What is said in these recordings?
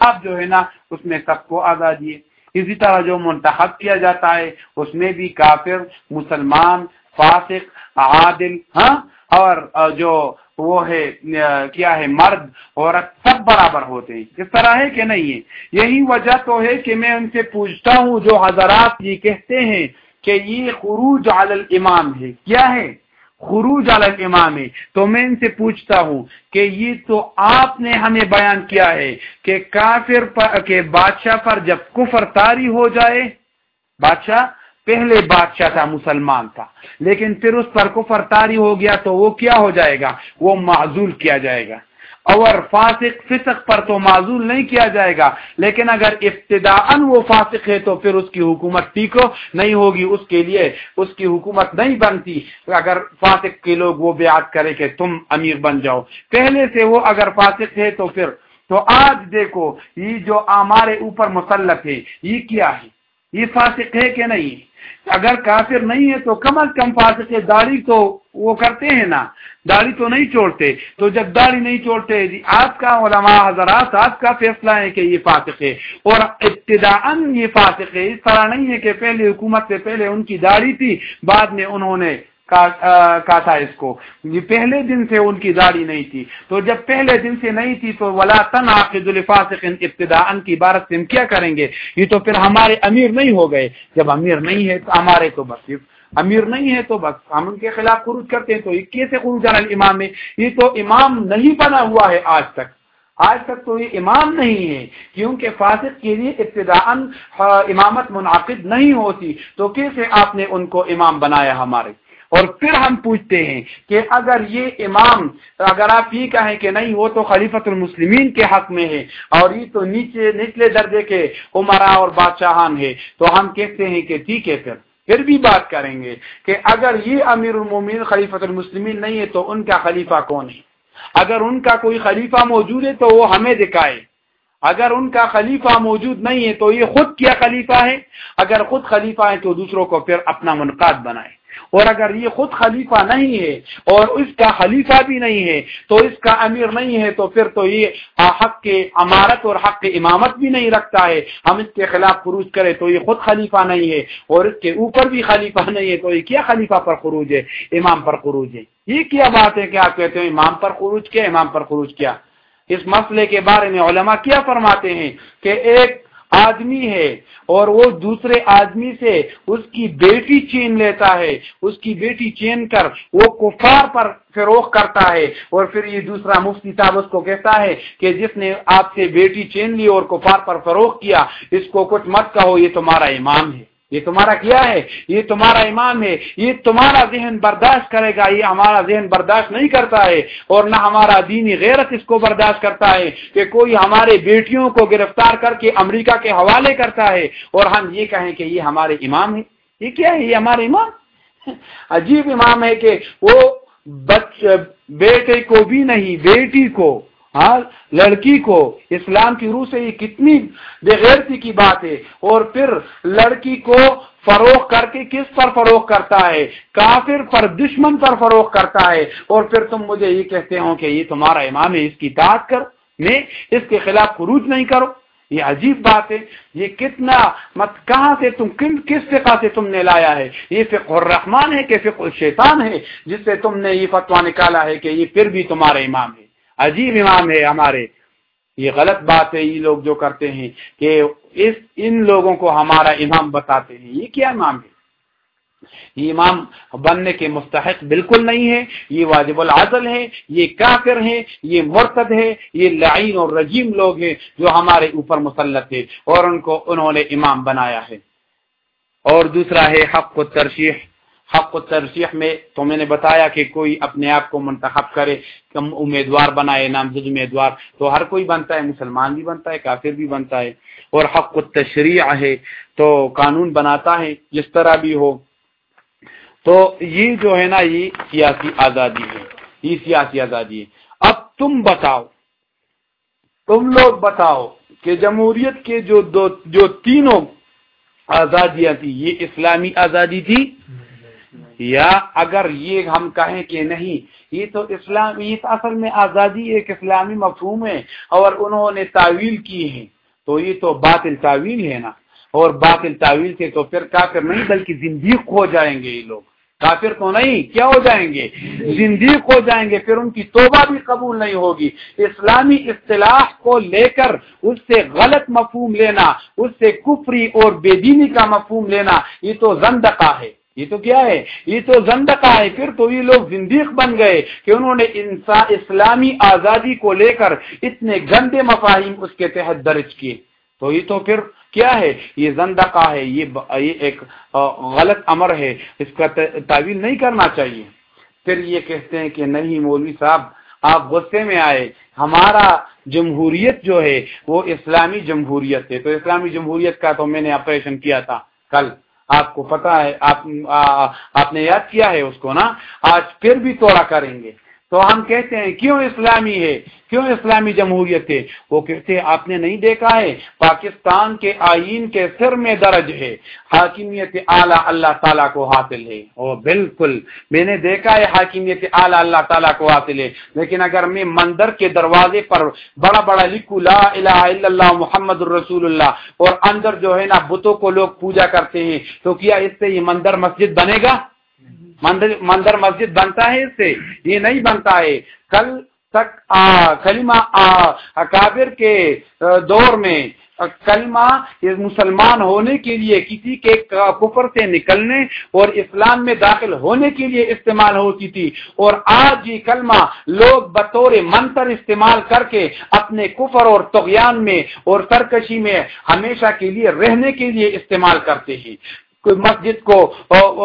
اب جو ہے نا، اس میں سب کو آزادی ہے۔ اسی طرح جو منتخب کیا جاتا ہے، اس میں بھی کافر، مسلمان، فاسق، عادل ہاں اور جو وہ ہے، کیا ہے، مرد، عورت سب برابر ہوتے ہیں۔ اس طرح ہے کہ نہیں ہے؟ یہی وجہ تو ہے کہ میں ان سے پوچھتا ہوں، جو حضرات یہ کہتے ہیں کہ یہ خروج علی الامام ہے۔ کیا ہے؟ خروج علی امام تو میں ان سے پوچھتا ہوں کہ یہ تو آپ نے ہمیں بیان کیا ہے کہ کافر پر کہ بادشاہ پر جب کفر تاری ہو جائے، بادشاہ پہلے بادشاہ تھا، مسلمان تھا، لیکن پھر اس پر کفر تاری ہو گیا تو وہ کیا ہو جائے گا؟ وہ معذول کیا جائے گا۔ اور فاسق فسق پر تو معذول نہیں کیا جائے گا، لیکن اگر ابتدا وہ فاسق ہے تو پھر اس کی حکومت ٹیکو نہیں ہوگی، اس کے لیے اس کی حکومت نہیں بنتی۔ اگر فاسق کے لوگ وہ بیعت کرے کہ تم امیر بن جاؤ۔ پہلے سے وہ اگر فاسق ہے تو پھر تو آج دیکھو، یہ جو ہمارے اوپر مسلط ہے، یہ کیا ہے؟ یہ فاسق ہے کہ نہیں؟ اگر کافر نہیں ہے تو کم از کم فاسق ہے داڑھی تو وہ کرتے ہیں نا، داڑھی تو نہیں چھوڑتے۔ تو جب داڑھی نہیں چھوڑتے جی آپ کا علماء حضرات، آپ کا فیصلہ ہے کہ یہ فاسق ہے۔ اور ابتدا یہ فاسق ہے۔ اس طرح نہیں ہے کہ پہلے حکومت سے پہلے ان کی داڑھی تھی، بعد میں انہوں نے کاٹا اس کو۔ پہلے دن سے ان کی داڑھی نہیں تھی۔ تو جب پہلے دن سے نہیں تھی تو ولا تن عاقد الفاسق ابتدا ان کی عبارت سے ہم کیا کریں گے؟ یہ تو پھر ہمارے امیر نہیں ہو گئے۔ جب امیر نہیں ہے تو ہمارے تو بس۔ امیر نہیں ہے تو بس۔ ہم ان کے خلاف خروج کرتے ہیں تو یہ کیسے خروج امام ہے؟ یہ تو امام نہیں بنا ہوا ہے آج تک۔ آج تک تو یہ امام نہیں ہے۔ کیونکہ فاسق کے لیے ابتدا امامت منعقد نہیں ہوتی۔ تو کیسے آپ نے ان کو امام بنایا ہمارے؟ اور پھر ہم پوچھتے ہیں کہ اگر یہ امام، اگر آپ یہ کہیں کہ نہیں، وہ تو خلیفت المسلمین کے حق میں ہے، اور یہ تو نیچے، نچلے درجے کے عمرا اور بادشاہان ہے تو ہم کہتے ہیں کہ ٹھیک ہے پھر۔ پھر بھی بات کریں گے کہ اگر یہ امیر المومین خلیفت المسلمین نہیں ہے، تو ان کا خلیفہ کون ہے؟ اگر ان کا کوئی خلیفہ موجود ہے، تو وہ ہمیں دکھائے۔ اگر ان کا خلیفہ موجود نہیں ہے، تو یہ خود کیا خلیفہ ہے؟ اگر خود خلیفہ ہے، تو دوسروں کو پھر اپنا منقاد بنائے۔ اور اگر یہ خود خلیفہ نہیں ہے اور اس کا خلیفہ بھی نہیں ہے تو اس کا امیر نہیں ہے تو پھر تو یہ حق کے امارت اور حق کے امامت بھی نہیں رکھتا ہے۔ ہم اس کے خلاف خروج کرے تو یہ خود خلیفہ نہیں ہے اور اس کے اوپر بھی خلیفہ نہیں ہے تو یہ کیا خلیفہ پر خروج ہے؟ امام پر خروج ہے۔ یہ کیا بات ہے کہ آپ کہتے ہیں امام پر خروج کیا، امام پر خروج کیا؟ اس مسئلے کے بارے میں علماء کیا فرماتے ہیں کہ ایک آدمی ہے اور وہ دوسرے آدمی سے اس کی بیٹی چین لیتا ہے، اس کی بیٹی چین کر وہ کفار پر فروخت کرتا ہے۔ اور پھر یہ دوسرا مفتی صاحب اس کو کہتا ہے کہ جس نے آپ سے بیٹی چین لی اور کفار پر فروخت کیا، اس کو کچھ مت کہو، یہ تمہارا امام ہے۔ یہ تمہارا کیا ہے؟ یہ تمہارا امام ہے۔ یہ تمہارا ذہن برداشت کرے گا۔ یہ ہمارا ذہن برداشت نہیں کرتا ہے اور نہ ہمارا دینی غیرت اس کو برداشت کرتا ہے کہ کوئی ہمارے بیٹیوں کو گرفتار کر کے امریکہ کے حوالے کرتا ہے اور ہم یہ کہیں کہ یہ ہمارے امام ہے یہ کیا ہے؟ یہ ہمارے امام؟ عجیب امام ہے کہ وہ بچ بیٹے کو بھی نہیں، بیٹی کو۔ ہاں لڑکی کو اسلام کی روح سے یہ کتنی بےغیرتی کی بات ہے۔ اور پھر لڑکی کو فروغ کر کے کس پر فروغ کرتا ہے؟ کافر پر، دشمن پر فروغ کرتا ہے۔ اور پھر تم مجھے یہ کہتے ہو کہ یہ تمہارا امام ہے، اس کی تعداد کر میں اس کے خلاف خروج نہیں کرو یہ عجیب بات ہے۔ یہ کتنا مت، کہاں سے تم کس فقہ سے تم نے لایا ہے؟ یہ فقہ الرحمان ہے کہ فقہ الشیطان ہے، جس سے تم نے یہ فتوا نکالا ہے کہ یہ پھر بھی تمہارا امام ہے۔ عجیب امام ہے ہمارے۔ یہ غلط بات ہے، یہ لوگ جو کرتے ہیں کہ اس، ان لوگوں کو ہمارا امام بتاتے ہیں۔ یہ کیا امام ہے؟ یہ امام بننے کے مستحق بالکل نہیں ہے یہ واجب العدل ہے یہ کافر ہے یہ مرتد ہے یہ لعین اور رجیم لوگ ہیں جو ہمارے اوپر مسلط ہے اور ان کو انہوں نے امام بنایا ہے۔ اور دوسرا ہے حق و ترشیح۔ حق و ترجیح میں تو میں نے بتایا کہ کوئی اپنے آپ کو منتخب کرے کم امیدوار بنائے، نامزد امیدوار، تو ہر کوئی بنتا ہے، مسلمان بھی بنتا ہے، کافر بھی بنتا ہے، اور حق و تشریح ہے، تو قانون بناتا ہے، جس طرح بھی ہو۔ تو یہ جو ہے نا، یہ سیاسی آزادی ہے، یہ سیاسی آزادی ہے۔ اب تم بتاؤ، تم لوگ بتاؤ کہ جمہوریت کے جو دو، جو تینوں آزادیاں تھی یہ اسلامی آزادی تھی یا اگر یہ ہم کہیں کہ نہیں، یہ تو اسلام، یہ اصل میں آزادی ایک اسلامی مفہوم ہے اور انہوں نے تعویل کی ہے۔ تو یہ تو باطل تعویل ہے نا۔ اور باطل تعویل سے تو پھر کافر نہیں، بلکہ زندگی ہو جائیں گے یہ لوگ۔ کافر تو نہیں، کیا ہو جائیں گے؟ زندگی ہو جائیں گے، پھر ان کی توبہ بھی قبول نہیں ہوگی۔ اسلامی اصطلاح کو لے کر اس سے غلط مفہوم لینا، اس سے کفری اور بے دینی کا مفہوم لینا، یہ تو زندقہ ہے۔ یہ تو کیا ہے؟ یہ تو زندقہ ہے۔ پھر تو یہ لوگ زندیق بن گئے کہ انہوں نے انسان اسلامی آزادی کو لے کر اتنے گندے مفاہیم اس کے تحت درج کیے۔ تو یہ تو پھر کیا ہے؟ یہ زندقہ ہے۔ یہ ایک غلط امر ہے۔ اس کا تعویل نہیں کرنا چاہیے۔ پھر یہ کہتے ہیں کہ نہیں مولوی صاحب، آپ غصے میں آئے۔ ہمارا جمہوریت جو ہے وہ اسلامی جمہوریت ہے۔ تو اسلامی جمہوریت کا تو میں نے آپریشن کیا تھا کل۔ آپ کو پتا ہے، آپ آپ نے یاد کیا ہے اس کو نا؟ آج پھر بھی توڑا کریں گے۔ تو ہم کہتے ہیں، کیوں اسلامی ہے؟ کیوں اسلامی جمہوریت ہے؟ وہ کہتے ہیں، آپ نے نہیں دیکھا ہے، پاکستان کے آئین کے سر میں درج ہے۔ حاکمیت اعلیٰ اللہ تعالیٰ کو حاصل ہے۔ او بالکل، میں نے دیکھا ہے، حاکمیت اعلیٰ اللہ تعالیٰ کو حاصل ہے۔ لیکن اگر میں مندر کے دروازے پر بڑا بڑا لکھوں، لا الہ الا اللہ محمد الرسول اللہ، اور اندر جو ہے نا بتوں کو لوگ پوجا کرتے ہیں، تو کیا اس سے یہ مندر مسجد بنے گا؟ مندر مسجد بنتا ہے اس سے۔ یہ نہیں بنتا ہے۔ کل تک کلمہ اکابر کے دور میں کلمہ مسلمان ہونے کے لیے، کسی کے کفر سے نکلنے اور اسلام میں داخل ہونے کے لیے استعمال ہوتی تھی۔ اور آج یہ کلمہ لوگ بطور منتر استعمال کر کے اپنے کفر اور تغیان میں اور سرکشی میں ہمیشہ کے لیے رہنے کے لیے استعمال کرتے ہیں۔ کوئی مسجد کو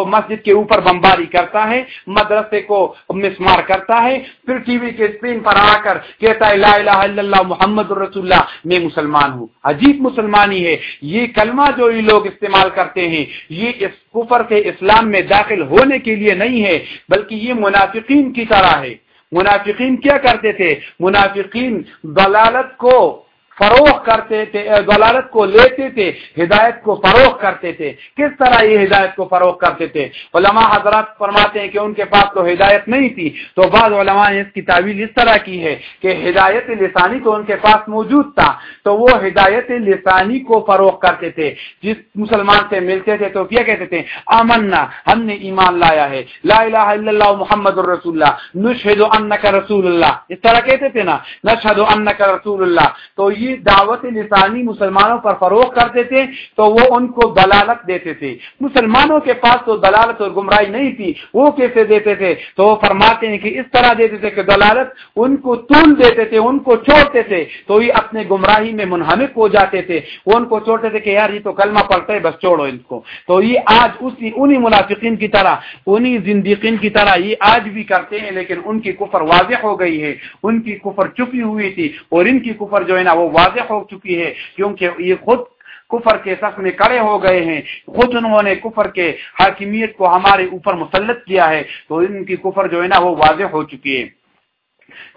مسجد کے اوپر بمباری کرتا ہے، مدرسے کو مسمار کرتا ہے، پھر ٹی وی کے اسکرین پر آ کر کہتا ہے، لا الہ الا اللہ محمد الرسول اللہ میں مسلمان ہوں۔ عجیب مسلمانی ہے۔ یہ کلمہ جو یہ لوگ استعمال کرتے ہیں، یہ اس کفر سے اسلام میں داخل ہونے کے لیے نہیں ہے، بلکہ یہ منافقین کی طرح ہے۔ منافقین کیا کرتے تھے؟ منافقین دلالت کو فروغ کرتے تھے غلالت کو لیتے تھے، ہدایت کو فروغ کرتے تھے۔ کس طرح یہ ہدایت کو فروغ کرتے تھے؟ علماء حضرات فرماتے ہیں کہ ان کے پاس تو ہدایت نہیں تھی۔ تو بعض علماء نے اس کی تعویل اس طرح کی ہے کہ ہدایت لسانی تو ان کے پاس موجود تھا، تو وہ ہدایت لسانی کو فروغ کرتے تھے۔ جس مسلمان سے ملتے تھے تو کیا کہتے تھے؟ امنا ہم نے ایمان لایا ہے۔ لا الہ الا اللہ محمد الرسول اللہ نشہد انک رسول اللہ۔ اس طرح کہتے تھے نا، نشہد انک رسول اللہ۔ تو یہ یہ دعوت لسانی مسلمانوں پر فروغ کرتے تھے تو وہ ان کو دلالت دیتے تھے۔ مسلمانوں کے پاس تو دلالت اور گمراہی نہیں تھی، وہ کیسے دیتے تھے؟ تو وہ فرماتے ہیں کہ اس طرح دیتے تھے کہ دلالت ان کو طول دیتے تھے، ان کو چھوڑتے تھے، تو یہ اپنے گمراہی میں منہمک ہو جاتے تھے۔ وہ ان کو چھوڑتے تھے کہ یار یہ تو کلمہ پڑھتے ہے، بس چھوڑو ان کو۔ تو یہ آج اسی، انہی منافقین کی طرح، انہی زندگین کی طرح یہ آج بھی کرتے ہیں، لیکن ان کی کفر واضح ہو گئی ہے۔ ان کی کفر چپی ہوئی تھی اور ان کی کفر جو ہے نا وہ واضح ہو چکی ہے کیونکہ یہ خود کفر کے سخت میں کڑے ہو گئے ہیں۔ خود انہوں نے کفر کے حاکمیت کو ہمارے اوپر مسلط کیا ہے تو ان کی کفر جو ہے نا وہ واضح ہو چکی ہے۔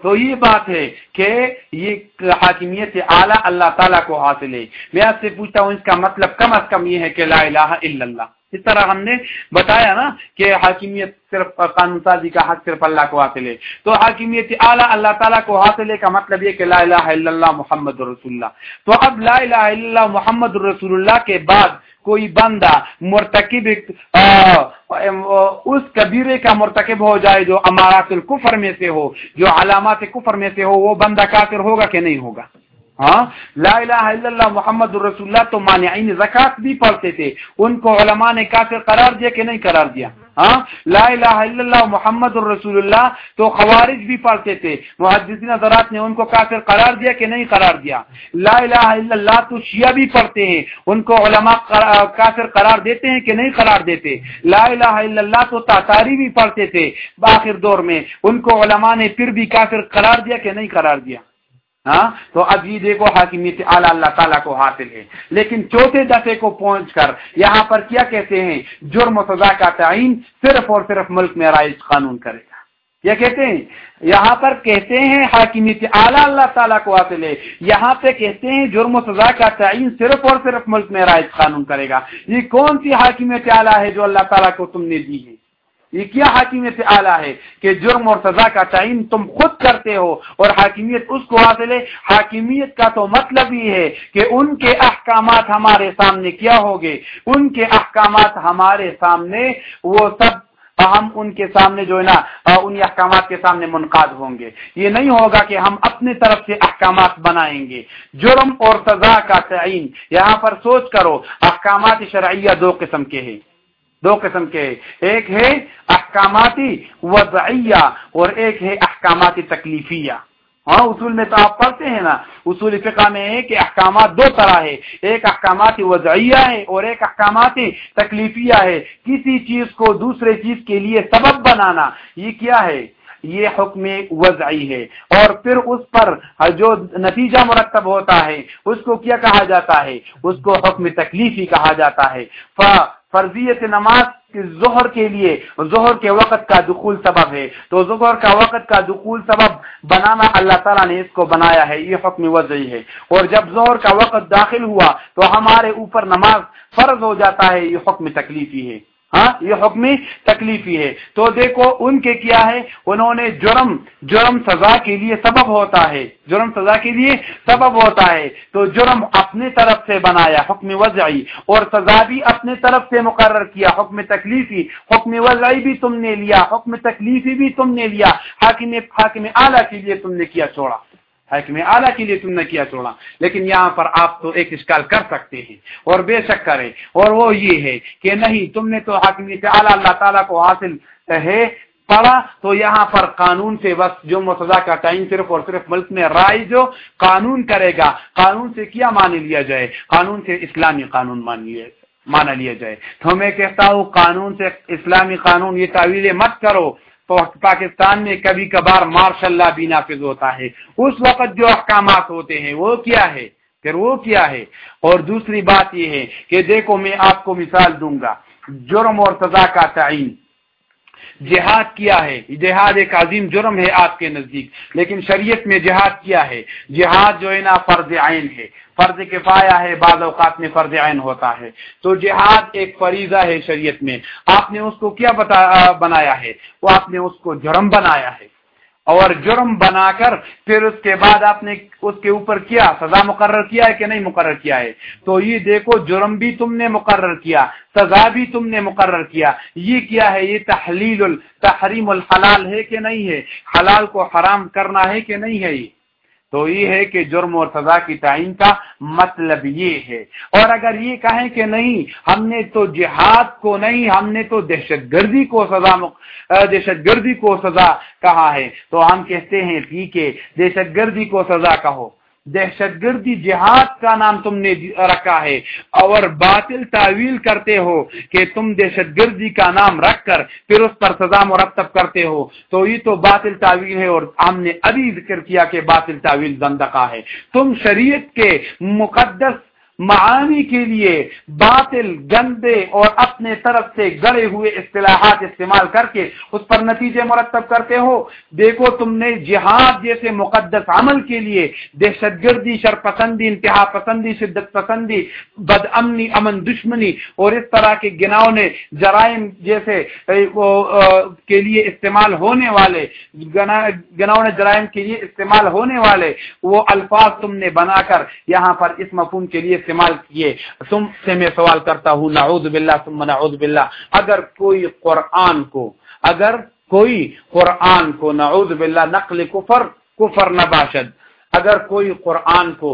تو یہ بات ہے کہ یہ حاکمیت اعلیٰ اللہ تعالیٰ کو حاصل ہے۔ میں آپ سے پوچھتا ہوں اس کا مطلب کم از کم یہ ہے کہ لا الہ الا اللہ۔ اس طرح ہم نے بتایا نا کہ حاکمیت صرف قانون سازی کا حق صرف اللہ کو حاصل ہے۔ تو حاکمیت اعلیٰ اللہ تعالیٰ کو حاصل ہے کا مطلب یہ کہ لا الہ الا اللہ محمد رسول اللہ۔ تو اب لا الہ الا اللہ محمد رسول اللہ کے بعد کوئی بندہ مرتکب اس کبیرے کا مرتکب ہو جائے جو امارات الکفر میں سے ہو، جو علامات کفر میں سے ہو، وہ بندہ کافر ہوگا کہ نہیں ہوگا؟ ہاں؟ لا الہ الا اللہ محمد الرسول اللہ تو مانعین زکات بھی پڑھتے تھے۔ ان کو علماء نے کافر قرار دیا کہ نہیں قرار دیا؟ ہاں؟ لا الہ الا اللہ محمد الرسول اللہ تو خوارج بھی پڑھتے تھے۔ محدثین حضرات نے ان کو کافر قرار دیا کہ نہیں قرار دیا؟ لا الہ الا اللہ تو شیعہ بھی پڑھتے ہیں۔ ان کو علماء کافر قرار دیتے ہیں کہ نہیں قرار دیتے۔ لا الہ الا اللہ تو تاتاری بھی پڑھتے تھے۔ باخر دور میں ان کو علماء نے پھر بھی کافر قرار دیا کہ نہیں قرار دیا؟ ہاں؟ تو اب یہ دیکھو حاکمیت اعلیٰ اللہ تعالیٰ کو حاصل ہے۔ لیکن چوتھے دفعے کو پہنچ کر یہاں پر کیا کہتے ہیں؟ جرم و سزا کا تعین صرف اور صرف ملک میں رائج قانون کرے گا۔ کیا کہتے ہیں؟ یہاں پر کہتے ہیں حاکمیت اعلیٰ اللہ تعالیٰ کو حاصل ہے۔ یہاں پہ کہتے ہیں جرم و سزا کا تعین صرف اور صرف ملک میں رائج قانون کرے گا۔ یہ کون سی حاکمیت اعلیٰ ہے جو اللہ تعالیٰ کو تم نے دی ہے؟ یہ کیا حاکمیت اعلیٰ ہے کہ جرم اور سزا کا تعین تم خود کرتے ہو اور حاکمیت اس کو حاصل ہے؟ حاکمیت کا تو مطلب ہی ہے کہ ان کے احکامات ہمارے سامنے کیا ہوگے ان کے احکامات ہمارے سامنے، وہ سب ہم ان کے سامنے جو ہے نا ان احکامات کے سامنے منقاد ہوں گے۔ یہ نہیں ہوگا کہ ہم اپنی طرف سے احکامات بنائیں گے۔ جرم اور سزا کا تعین، یہاں پر سوچ کرو، احکامات شرعیہ دو قسم کے ہیں۔ دو قسم کے ایک ہے احکاماتی وضعیہ اور ایک ہے احکاماتی تکلیفیہ ہاں اصول میں تو آپ پڑھتے ہیں نا، اصول فقہ میں ہے کہ احکامات دو طرح ہے، ایک احکامات وضعیہ ہے اور ایک احکامات تکلیفیہ ہے۔ کسی چیز کو دوسرے چیز کے لیے سبب بنانا، یہ کیا ہے؟ یہ حکم وضعی ہے۔ اور پھر اس پر جو نتیجہ مرتب ہوتا ہے، اس کو کیا کہا جاتا ہے؟ اس کو حکم تکلیفی کہا جاتا ہے۔ فرضیت نماز ظہر کے لیے، ظہر کے وقت کا دخول سبب ہے۔ تو ظہر کا وقت کا دخول سبب بنانا اللہ تعالیٰ نے اس کو بنایا ہے، یہ حکم وضعی ہے۔ اور جب ظہر کا وقت داخل ہوا تو ہمارے اوپر نماز فرض ہو جاتا ہے، یہ حکم تکلیفی ہے۔ ہاں یہ حکم تکلیفی ہے۔ تو دیکھو، ان کے کیا ہے؟ انہوں نے جرم جرم سزا کے لیے سبب ہوتا ہے۔ جرم سزا کے لیے سبب ہوتا ہے۔ تو جرم اپنے طرف سے بنایا، حکم وضعی۔ اور سزا بھی اپنے طرف سے مقرر کیا، حکم تکلیفی۔ حکم وضعی بھی تم نے لیا، حکم تکلیفی بھی تم نے لیا۔ حاکم حاکم اعلیٰ کے لیے تم نے کیا چھوڑا۔ حکم اعلیٰ کے لیے تم نے کیا چھوڑا۔ لیکن یہاں پر آپ تو ایک اشکال کر سکتے ہیں اور بے شک کریں۔ اور وہ یہ ہے کہ نہیں، تم نے تو حاکمیت اعلیٰ اللہ تعالیٰ کو حاصل ہے، پڑھا۔ تو یہاں پر قانون سے بس جو مسزا کا ٹائم صرف اور صرف ملک میں رائے جو قانون کرے گا، قانون سے کیا مان لیا جائے؟ قانون سے اسلامی قانون مان لیا مانا لیا جائے۔ تو میں کہتا ہوں، قانون سے اسلامی قانون یہ تعویل مت کرو۔ پاکستان میں کبھی کبھار مارشاء اللہ بھی نافذ ہوتا ہے۔ اس وقت جو احکامات ہوتے ہیں، وہ کیا ہے؟ پھر وہ کیا ہے؟ اور دوسری بات یہ ہے کہ دیکھو، میں آپ کو مثال دوں گا، جرم اور سزا کا تعین۔ جہاد کیا ہے؟ جہاد ایک عظیم جرم ہے آپ کے نزدیک، لیکن شریعت میں جہاد کیا ہے؟ جہاد جو ہے نا فرض عین ہے۔ فرض کفایا ہے، بعض اوقات میں فرض عین ہوتا ہے۔ تو جہاد ایک فریضہ ہے شریعت میں۔ آپ نے اس کو کیا بتا بنایا ہے؟ وہ آپ نے اس کو جرم بنایا ہے۔ اور جرم بنا کر پھر اس کے بعد آپ نے اس کے اوپر کیا، سزا مقرر کیا ہے کہ نہیں مقرر کیا ہے؟ تو یہ دیکھو، جرم بھی تم نے مقرر کیا، سزا بھی تم نے مقرر کیا۔ یہ کیا ہے؟ یہ تحلیل تحریم الحلال ہے کہ نہیں ہے؟ حلال کو حرام کرنا ہے کہ نہیں ہے یہ؟ تو یہ ہے کہ جرم اور سزا کی تعین کا مطلب یہ ہے۔ اور اگر یہ کہیں کہ نہیں، ہم نے تو جہاد کو نہیں، ہم نے تو دہشت گردی کو سزا دہشت گردی کو سزا کہا ہے۔ تو ہم کہتے ہیں، ٹھیک ہے، دہشت گردی کو سزا کہو۔ دہشت گردی جہاد کا نام تم نے رکھا ہے۔ اور باطل تعویل کرتے ہو کہ تم دہشت گردی کا نام رکھ کر پھر اس پر سزا مرتب کرتے ہو۔ تو یہ تو باطل تعویل ہے اور ہم نے ابھی ذکر کیا کہ باطل تعویل زندقہ ہے۔ تم شریعت کے مقدس معانی کے لیے باطل، گندے اور اپنے طرف سے گڑے ہوئے اصطلاحات استعمال کر کے اس پر نتیجے مرتب کرتے ہو۔ دیکھو تم نے جہاد جیسے مقدس عمل کے لیے دہشت گردی، شرپسندی، انتہا پسندی، شدت پسندی، بد امنی، امن دشمنی اور اس طرح کے گناؤں نے جرائم جیسے کے لیے استعمال ہونے والے گناؤں نے جرائم کے لیے استعمال ہونے والے وہ الفاظ تم نے بنا کر یہاں پر اس مفہوم کے لیے استعمال کیے۔ تم سے میں سوال کرتا ہوں، نعوذ باللہ، ثم نعوذ باللہ۔ اگر کوئی قرآن کو، اگر کوئی قرآن کو، نعوذ باللہ، نقل کفر کفر نباشد اگر کوئی قرآن کو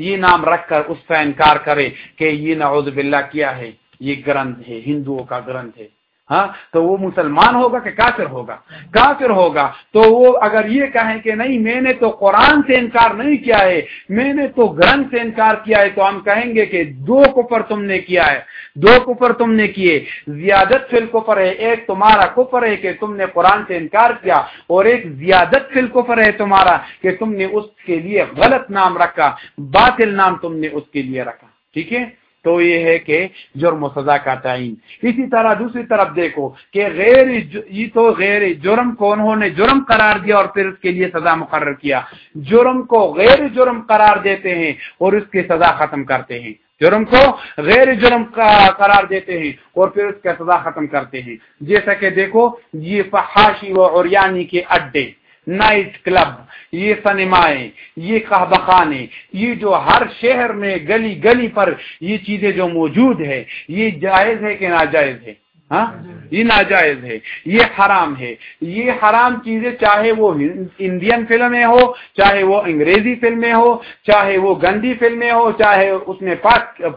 یہ نام رکھ کر اس کا انکار کرے کہ یہ نعوذ باللہ کیا ہے، یہ گرنتھ ہے، ہندوؤں کا گرنتھ ہے۔ ہاں تو وہ مسلمان ہوگا کہ کافر ہوگا؟ کافر ہوگا۔ تو وہ اگر یہ کہیں کہ نہیں، میں نے تو قرآن سے انکار نہیں کیا ہے، میں نے تو گرنتھ سے انکار کیا ہے، تو ہم کہیں گے کہ دو کفر تم نے کیا ہے۔ دو کفر تم نے کیے۔ زیادت فل کفر ہے، ایک تمہارا کفر ہے کہ تم نے قرآن سے انکار کیا، اور ایک زیادت فل کفر ہے تمہارا کہ تم نے اس کے لیے غلط نام رکھا، باطل نام تم نے اس کے لیے رکھا۔ ٹھیک ہے؟ تو یہ ہے کہ جرم و سزا کا تعین۔ اسی طرح دوسری طرف دیکھو کہ غیر یہ تو غیر جرم کو انہوں نے جرم قرار دیا اور پھر اس کے لیے سزا مقرر کیا۔ جرم کو غیر جرم قرار دیتے ہیں اور اس کی سزا ختم کرتے ہیں۔ جرم کو غیر جرم کا قرار دیتے ہیں اور پھر اس کا سزا ختم کرتے ہیں۔ جیسا کہ دیکھو، یہ فحاشی و اوریانی کے اڈے۔ نائٹ کلب یہ سنیمائیں، یہ کہبخانے یہ جو ہر شہر میں گلی گلی پر یہ چیزیں جو موجود ہے یہ جائز ہے کہ ناجائز ہے؟ ہاں؟ یہ ناجائز ہے، یہ حرام ہے، یہ حرام چیزیں چاہے وہ انڈین فلمیں ہو، چاہے وہ انگریزی فلمیں ہو، چاہے وہ گندی فلمیں ہو، چاہے اس میں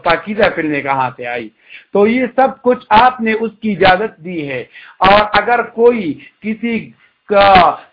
پاکیزہ فلمیں کہاں سے آئی؟ تو یہ سب کچھ آپ نے اس کی اجازت دی ہے۔ اور اگر کوئی کسی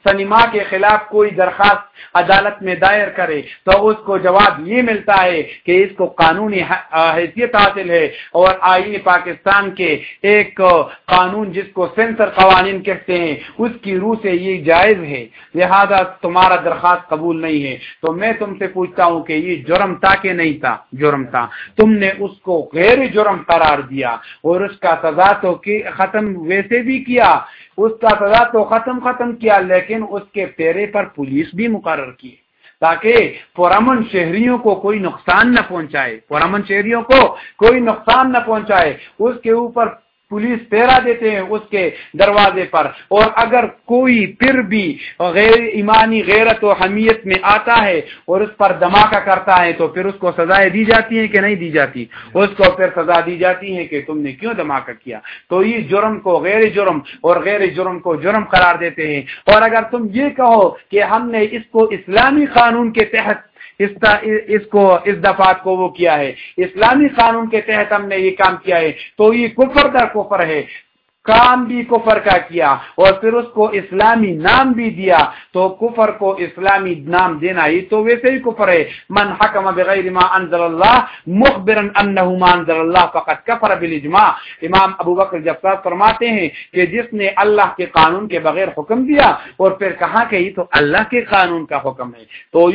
سنیما کے خلاف کوئی درخواست عدالت میں دائر کرے تو اس کو جواب یہ ملتا ہے کہ اس کو قانونی حیثیت حاصل ہے اور آئین پاکستان کے ایک قانون جس کو سینسر قوانین کہتے ہیں، اس کی روح سے یہ جائز ہے۔ لہذا تمہارا درخواست قبول نہیں ہے۔ تو میں تم سے پوچھتا ہوں کہ یہ جرم تھا کہ نہیں تھا؟ جرم تھا۔ تم نے اس کو غیر جرم قرار دیا اور اس کا سزا تو ختم ویسے بھی کیا۔ اس کا سزا تو ختم ختم کیا، لیکن اس کے پیرے پر پولیس بھی مقرر کی تاکہ پرامن شہریوں کو کوئی نقصان نہ پہنچائے۔ پرامن شہریوں کو کوئی نقصان نہ پہنچائے۔ اس کے اوپر پولیس پیرا دیتے ہیں اس کے دروازے پر۔ اور اگر کوئی پھر بھی غیر ایمانی، غیرت و حمیت میں آتا ہے اور اس پر دھماکہ کرتا ہے تو پھر اس کو سزائیں دی جاتی ہیں کہ نہیں دی جاتی؟ اس کو پھر سزا دی جاتی ہے کہ تم نے کیوں دھماکہ کیا؟ تو یہ جرم کو غیر جرم اور غیر جرم کو جرم قرار دیتے ہیں۔ اور اگر تم یہ کہو کہ ہم نے اس کو اسلامی قانون کے تحت اس اس کو اس دفعات کو وہ کیا ہے۔ اسلامی قانون کے تحت ہم نے یہ کام کیا ہے۔ تو یہ کفر در کفر ہے۔ کام بھی کفر کا کیا۔ اور پھر اس کو اسلامی نام بھی دیا۔ تو کفر کو اسلامی نام دینا ہی تو ویسے ہی کفر ہے۔ من حکم بغیر ما انزل اللہ مخبرا انه ما انزل اللہ فقط کفر بالاجماع۔ امام ابو بکر جب فرماتے ہیں کہ جس نے اللہ کے قانون کے بغیر حکم دیا، اور پھر کہا کہ یہ تو اللہ کے قانون کا حکم ہے۔ تو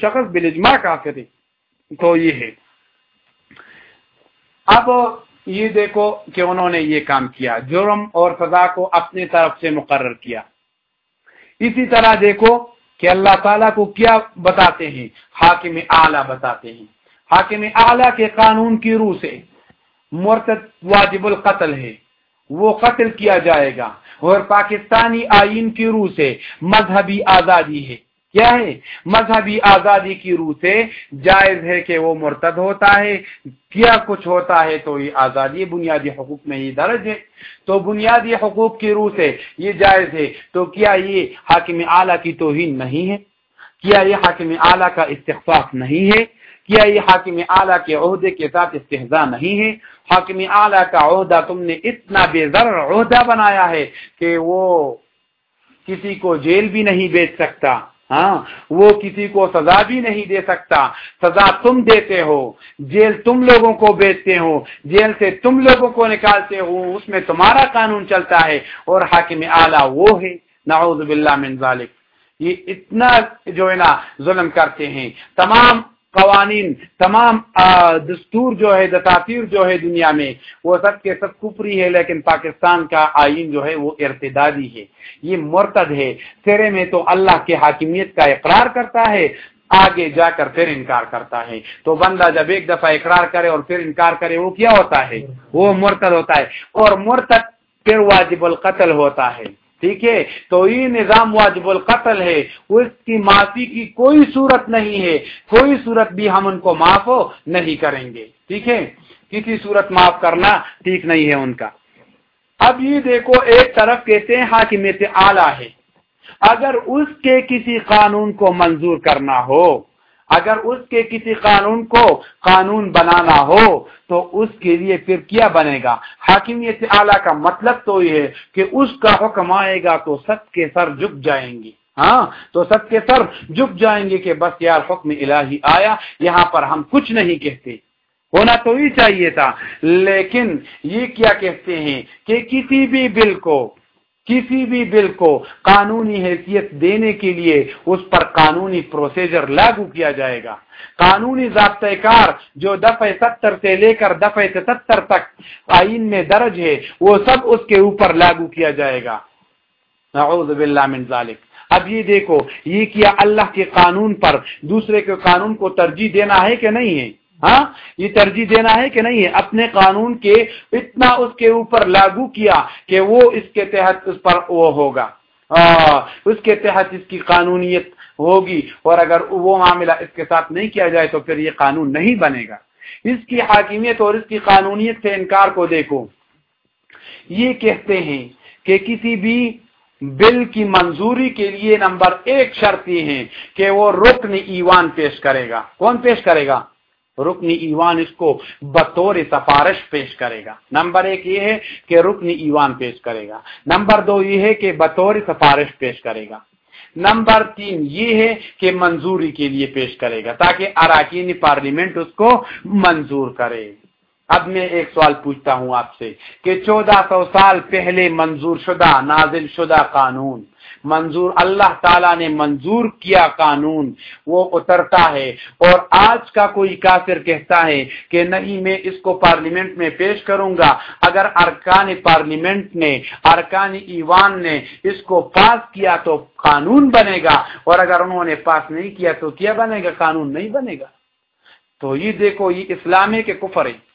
شخص بلجما کافر ہے۔ تو یہ ہے۔ اب یہ دیکھو کہ انہوں نے یہ کام کیا۔ جرم اور سزا کو اپنی طرف سے مقرر کیا۔ اسی طرح دیکھو کہ اللہ تعالیٰ کو کیا بتاتے ہیں۔ حاکم اعلیٰ بتاتے ہیں۔ حاکم اعلیٰ کے قانون کی روح سے۔ مرتد واجب القتل ہے۔ وہ قتل کیا جائے گا۔ اور پاکستانی آئین کی روح سے۔ مذہبی آزادی ہے۔ کیا ہے؟ مذہبی آزادی کی روح سے جائز ہے کہ وہ مرتد ہوتا ہے۔ کیا کچھ ہوتا ہے تو یہ آزادی بنیادی حقوق میں ہی درج ہے۔ تو بنیادی حقوق کی روح سے یہ جائز ہے۔ تو کیا یہ حاکم اعلیٰ کی توہین نہیں ہے؟ کیا یہ حاکم اعلیٰ کا استخفاف نہیں ہے؟ کیا یہ حاکم اعلیٰ کے عہدے کے ساتھ استحضا نہیں ہے؟ حاکم اعلیٰ کا عہدہ تم نے اتنا بے ذر عہدہ بنایا ہے کہ وہ کسی کو جیل بھی نہیں بیچ سکتا۔ ہاں وہ کسی کو سزا بھی نہیں دے سکتا۔ سزا تم دیتے ہو، جیل تم لوگوں کو بیچتے ہو، جیل سے تم لوگوں کو نکالتے ہو، اس میں تمہارا قانون چلتا ہے اور حاکم اعلیٰ وہ ہے۔ نعوذ باللہ من ذالک۔ یہ اتنا جو ہے نا، ظلم کرتے ہیں۔ تمام قوانین، تمام دستور جو ہے دستاتیر جو ہے دنیا میں، وہ سب کے سب کپری ہے، لیکن پاکستان کا آئین جو ہے، وہ ارتدادی ہے۔ یہ مرتد ہے۔ سرے میں تو اللہ کے حاکمیت کا اقرار کرتا ہے، آگے جا کر پھر انکار کرتا ہے۔ تو بندہ جب ایک دفعہ اقرار کرے اور پھر انکار کرے، وہ کیا ہوتا ہے؟ وہ مرتد ہوتا ہے۔ اور مرتد پھر واجب القتل ہوتا ہے۔ ٹھیک ہے؟ تو یہ نظام واجب القتل ہے۔ اس کی معافی کی کوئی صورت نہیں ہے۔ کوئی صورت بھی ہم ان کو معاف ہو نہیں کریں گے۔ ٹھیک ہے؟ کسی صورت معاف کرنا ٹھیک نہیں ہے ان کا۔ اب یہ دیکھو، ایک طرف کہتے ہیں حاکمیت اعلیٰ ہے۔ اگر اس کے کسی قانون کو منظور کرنا ہو اگر اس کے کسی قانون کو قانون بنانا ہو تو اس کے لیے پھر کیا بنے گا؟ حاکمیت اعلیٰ کا مطلب تو یہ ہے کہ اس کا حکم آئے گا تو سب کے سر جھک جائیں گے۔ ہاں تو سب کے سر جھک جائیں گے کہ بس یار حکم الہی آیا، یہاں پر ہم کچھ نہیں کہتے۔ ہونا تو ہی چاہیے تھا، لیکن یہ کیا کہتے ہیں کہ کسی بھی بل کو کسی بھی بل کو قانونی حیثیت دینے کے لیے اس پر قانونی پروسیجر لاگو کیا جائے گا۔ قانونی ضابطۂ کار جو دفعہ ستر سے لے کر دفعہ ستر تک آئین میں درج ہے، وہ سب اس کے اوپر لاگو کیا جائے گا۔ نعوذ باللہ من ذالک۔ اب یہ دیکھو، یہ کیا اللہ کے قانون پر دوسرے کے قانون کو ترجیح دینا ہے کہ نہیں ہے؟ ہاں؟ یہ ترجیح دینا ہے کہ نہیں ہے اپنے قانون کے اتنا اس کے اوپر لاگو کیا کہ وہ اس کے تحت اس پر وہ ہوگا۔ اس کے تحت اس کی قانونیت ہوگی۔ اور اگر وہ معاملہ اس کے ساتھ نہیں کیا جائے تو پھر یہ قانون نہیں بنے گا۔ اس کی حاکمیت اور اس کی قانونیت سے انکار کو دیکھو۔ یہ کہتے ہیں کہ کسی بھی بل کی منظوری کے لیے نمبر ایک شرط یہ ہے کہ وہ رکن ایوان پیش کرے گا۔ کون پیش کرے گا؟ رکن ایوان اس کو بطور سفارش پیش کرے گا۔ نمبر ایک یہ ہے کہ رکن ایوان پیش کرے گا۔ نمبر دو یہ ہے کہ بطور سفارش پیش کرے گا۔ نمبر تین یہ ہے کہ منظوری کے لیے پیش کرے گا تاکہ اراکین پارلیمنٹ اس کو منظور کرے۔ اب میں ایک سوال پوچھتا ہوں آپ سے کہ چودہ سو سال پہلے منظور شدہ، نازل شدہ قانون منظور اللہ تعالیٰ نے منظور کیا قانون، وہ اترتا ہے۔ اور آج کا کوئی کافر کہتا ہے کہ نہیں، میں اس کو پارلیمنٹ میں پیش کروں گا۔ اگر ارکان پارلیمنٹ نے، ارکان ایوان نے اس کو پاس کیا تو قانون بنے گا۔ اور اگر انہوں نے پاس نہیں کیا تو کیا بنے گا؟ قانون نہیں بنے گا۔ تو یہ دیکھو، یہ اسلام ہے کہ کفر ہے۔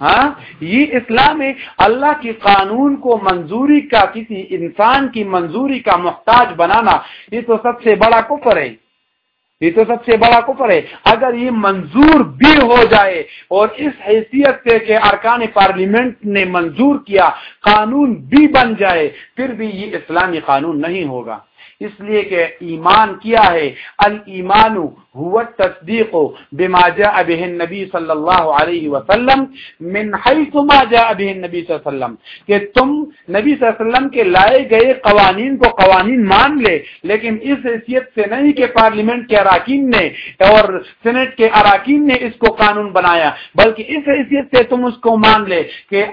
ہاں؟ یہ اسلام ہے، اللہ کی قانون کو منظوری کا، کسی انسان کی منظوری کا محتاج بنانا، یہ تو سب سے بڑا کفر ہے۔ یہ تو سب سے بڑا کفر ہے۔ اگر یہ منظور بھی ہو جائے، اور اس حیثیت سے کہ ارکان پارلیمنٹ نے منظور کیا، قانون بھی بن جائے، پھر بھی یہ اسلامی قانون نہیں ہوگا۔ اس لیے کہ ایمان کیا ہے؟ المان هو تصدیق بما جاء به النبی صلی اللہ علیہ وسلم من حیث ما جاء به النبی صلی اللہ علیہ وسلم. کہ تم نبی صلی اللہ علیہ وسلم کے لائے گئے قوانین کو قوانین مان لے لیکن اس حیثیت سے نہیں کہ پارلیمنٹ کے اراکین نے اور سینٹ کے اراکین نے اس کو قانون بنایا بلکہ اس حیثیت سے تم اس کو مان لے کہ,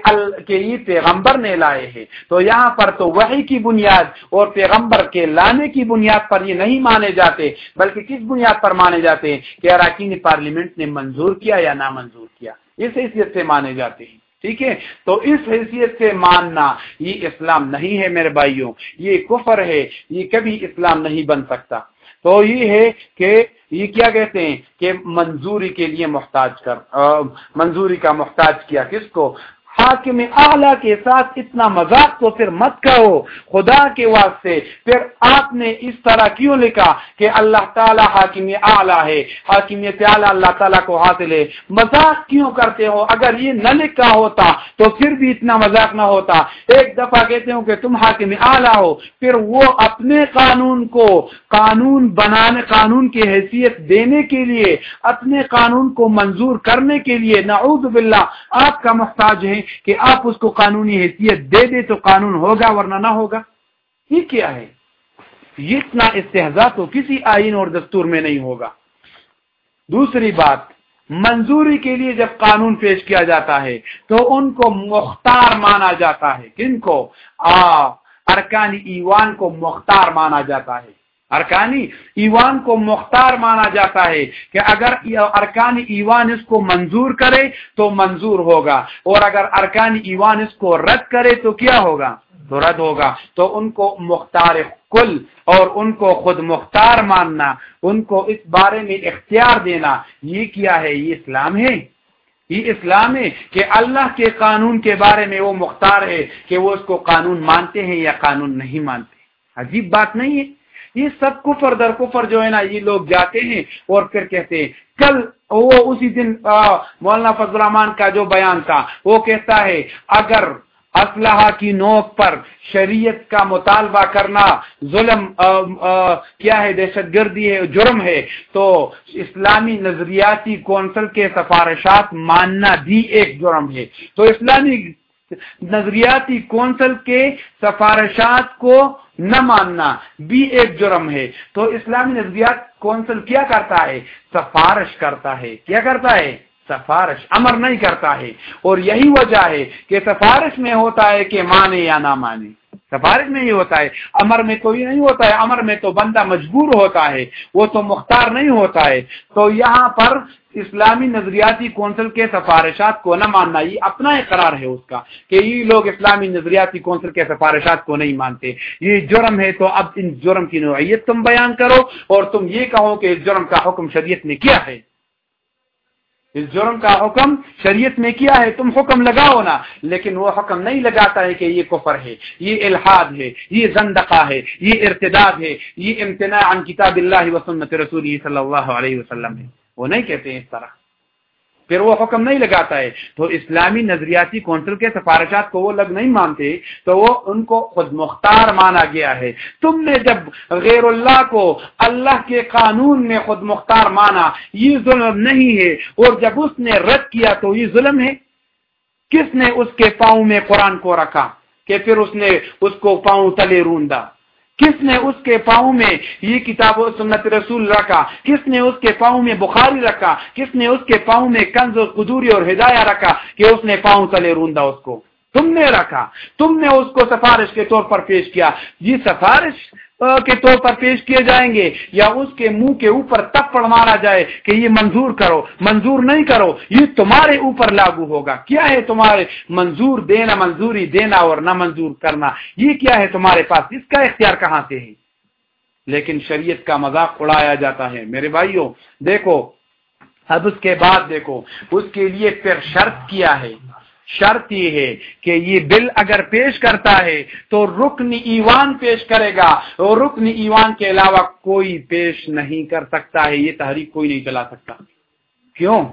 کہ یہ پیغمبر نے لائے ہیں۔ تو یہاں پر تو وحی کی بنیاد اور پیغمبر کے لانے کی بنیاد پر یہ نہیں مانے جاتے بلکہ کس بنیاد پر مانے جاتے ہیں کہ اراکین پارلیمنٹ نے منظور کیا یا نہ منظور کیا۔ اس حیثیت سے مانے جاتے ہیں، ٹھیک ہے؟ تو اس حیثیت سے ماننا یہ اسلام نہیں ہے میرے بھائیوں، یہ کفر ہے، یہ کبھی اسلام نہیں بن سکتا۔ تو یہ ہے کہ یہ کیا کہتے ہیں کہ منظوری کے لیے محتاج کر منظوری کا محتاج کیا، کس کو؟ حاکم اعلیٰ کے ساتھ اتنا مذاق تو پھر مت کرو خدا کے واسطے پھر آپ نے اس طرح کیوں لکھا کہ اللہ تعالیٰ حاکم اعلیٰ ہے حاکمیت اعلیٰ اللہ تعالیٰ کو حاصل ہے۔ مذاق کیوں کرتے ہو؟ اگر یہ نہ لکھا ہوتا تو پھر بھی اتنا مذاق نہ ہوتا۔ ایک دفعہ کہتے ہو کہ تم حاکم اعلیٰ ہو، پھر وہ اپنے قانون کو، قانون بنانے، قانون کی حیثیت دینے کے لیے، اپنے قانون کو منظور کرنے کے لیے، نعوذ باللہ، آپ کا محتاج ہے کہ آپ اس کو قانونی حیثیت دے دے تو قانون ہوگا ورنہ نہ ہوگا۔ یہ کیا ہے؟ اتنا استحضا تو کسی آئین اور دستور میں نہیں ہوگا۔ دوسری بات، منظوری کے لیے جب قانون پیش کیا جاتا ہے تو ان کو مختار مانا جاتا ہے۔ کن کو؟ ارکان ایوان کو مختار مانا جاتا ہے۔ ارکانی ایوان کو مختار مانا جاتا ہے کہ اگر ارکانی ایوان اس کو منظور کرے تو منظور ہوگا اور اگر ارکانی ایوان اس کو رد کرے تو کیا ہوگا؟ تو رد ہوگا۔ تو ان کو مختار کل اور ان کو خود مختار ماننا، ان کو اس بارے میں اختیار دینا، یہ کیا ہے؟ یہ اسلام ہے۔ یہ اسلام ہے کہ اللہ کے قانون کے بارے میں وہ مختار ہے کہ وہ اس کو قانون مانتے ہیں یا قانون نہیں مانتے۔ عجیب بات نہیں ہے۔ یہ سب کفر در کفر جو ہے نا، یہ لوگ جاتے ہیں اور پھر کہتے ہیں، کل وہ اسی دن مولانا فضل الرحمان کا جو بیان تھا، وہ کہتا ہے، اگر اسلحہ کی نوک پر شریعت کا مطالبہ کرنا ظلم کیا ہے، دہشت گردی ہے، جرم ہے، تو اسلامی نظریاتی کونسل کے سفارشات ماننا بھی ایک جرم ہے۔ تو اسلامی نظریاتی کونسل کے سفارشات کو نہ ماننا بھی ایک جرم ہے۔ تو اسلامی نظریات کونسل کیا کرتا ہے؟ سفارش کرتا ہے۔ کیا کرتا ہے؟ سفارش، امر نہیں کرتا ہے۔ اور یہی وجہ ہے کہ سفارش میں ہوتا ہے کہ مانے یا نہ مانے۔ سفارش میں یہ ہوتا ہے، امر میں تو یہ نہیں ہوتا ہے، امر میں تو بندہ مجبور ہوتا ہے، وہ تو مختار نہیں ہوتا ہے۔ تو یہاں پر اسلامی نظریاتی کونسل کے سفارشات کو نہ ماننا، یہ اپنا اقرار ہے اس کا کہ یہ لوگ اسلامی نظریاتی کونسل کے سفارشات کو نہیں مانتے۔ یہ جرم ہے تو اب ان جرم کی نوعیت تم بیان کرو اور تم یہ کہو کہ اس جرم کا حکم شریعت نے کیا ہے۔ اس جرم کا حکم شریعت میں کیا ہے، تم حکم لگاؤ نا۔ لیکن وہ حکم نہیں لگاتا ہے کہ یہ کفر ہے، یہ الحاد ہے، یہ زندقہ ہے، یہ ارتداد ہے، یہ امتناع عن کتاب اللہ و سنت رسول صلی اللہ علیہ وسلم ہے۔ وہ نہیں کہتے ہیں اس طرح۔ پھر وہ حکم نہیں لگاتا ہے۔ تو اسلامی نظریاتی کونسل کے سفارشات کو وہ لگ نہیں مانتے، تو وہ ان کو خود مختار مانا گیا ہے۔ تم نے جب غیر اللہ کو اللہ کے قانون میں خود مختار مانا، یہ ظلم نہیں ہے۔ اور جب اس نے رد کیا تو یہ ظلم ہے۔ کس نے اس کے پاؤں میں قرآن کو رکھا کہ پھر اس نے اس کو پاؤں تلے روندا؟ کس نے اس کے پاؤں میں یہ کتاب و سنت رسول رکھا؟ کس نے اس کے پاؤں میں بخاری رکھا؟ کس نے اس کے پاؤں میں کنز و قدوری اور ہدایہ رکھا کہ اس نے پاؤں تلے روندا اس کو؟ تم نے رکھا، تم نے اس کو سفارش کے طور پر پیش کیا۔ یہ سفارش کے طور پر پیش کیے جائیں گے یا اس کے منہ کے اوپر تب مارا جائے کہ یہ منظور کرو، منظور نہیں کرو، یہ تمہارے اوپر لاگو ہوگا۔ کیا ہے تمہارے منظور دینا منظوری دینا اور نہ منظور کرنا؟ یہ کیا ہے تمہارے پاس؟ اس کا اختیار کہاں سے ہے؟ لیکن شریعت کا مذاق اڑایا جاتا ہے۔ میرے بھائیوں، دیکھو، اب اس کے بعد دیکھو، اس کے لیے پھر شرط کیا ہے؟ شرط یہ ہے کہ یہ بل اگر پیش کرتا ہے تو رکن ایوان پیش کرے گا اور رکن ایوان کے علاوہ کوئی پیش نہیں کر سکتا ہے، یہ تحریک کوئی نہیں چلا سکتا۔ کیوں؟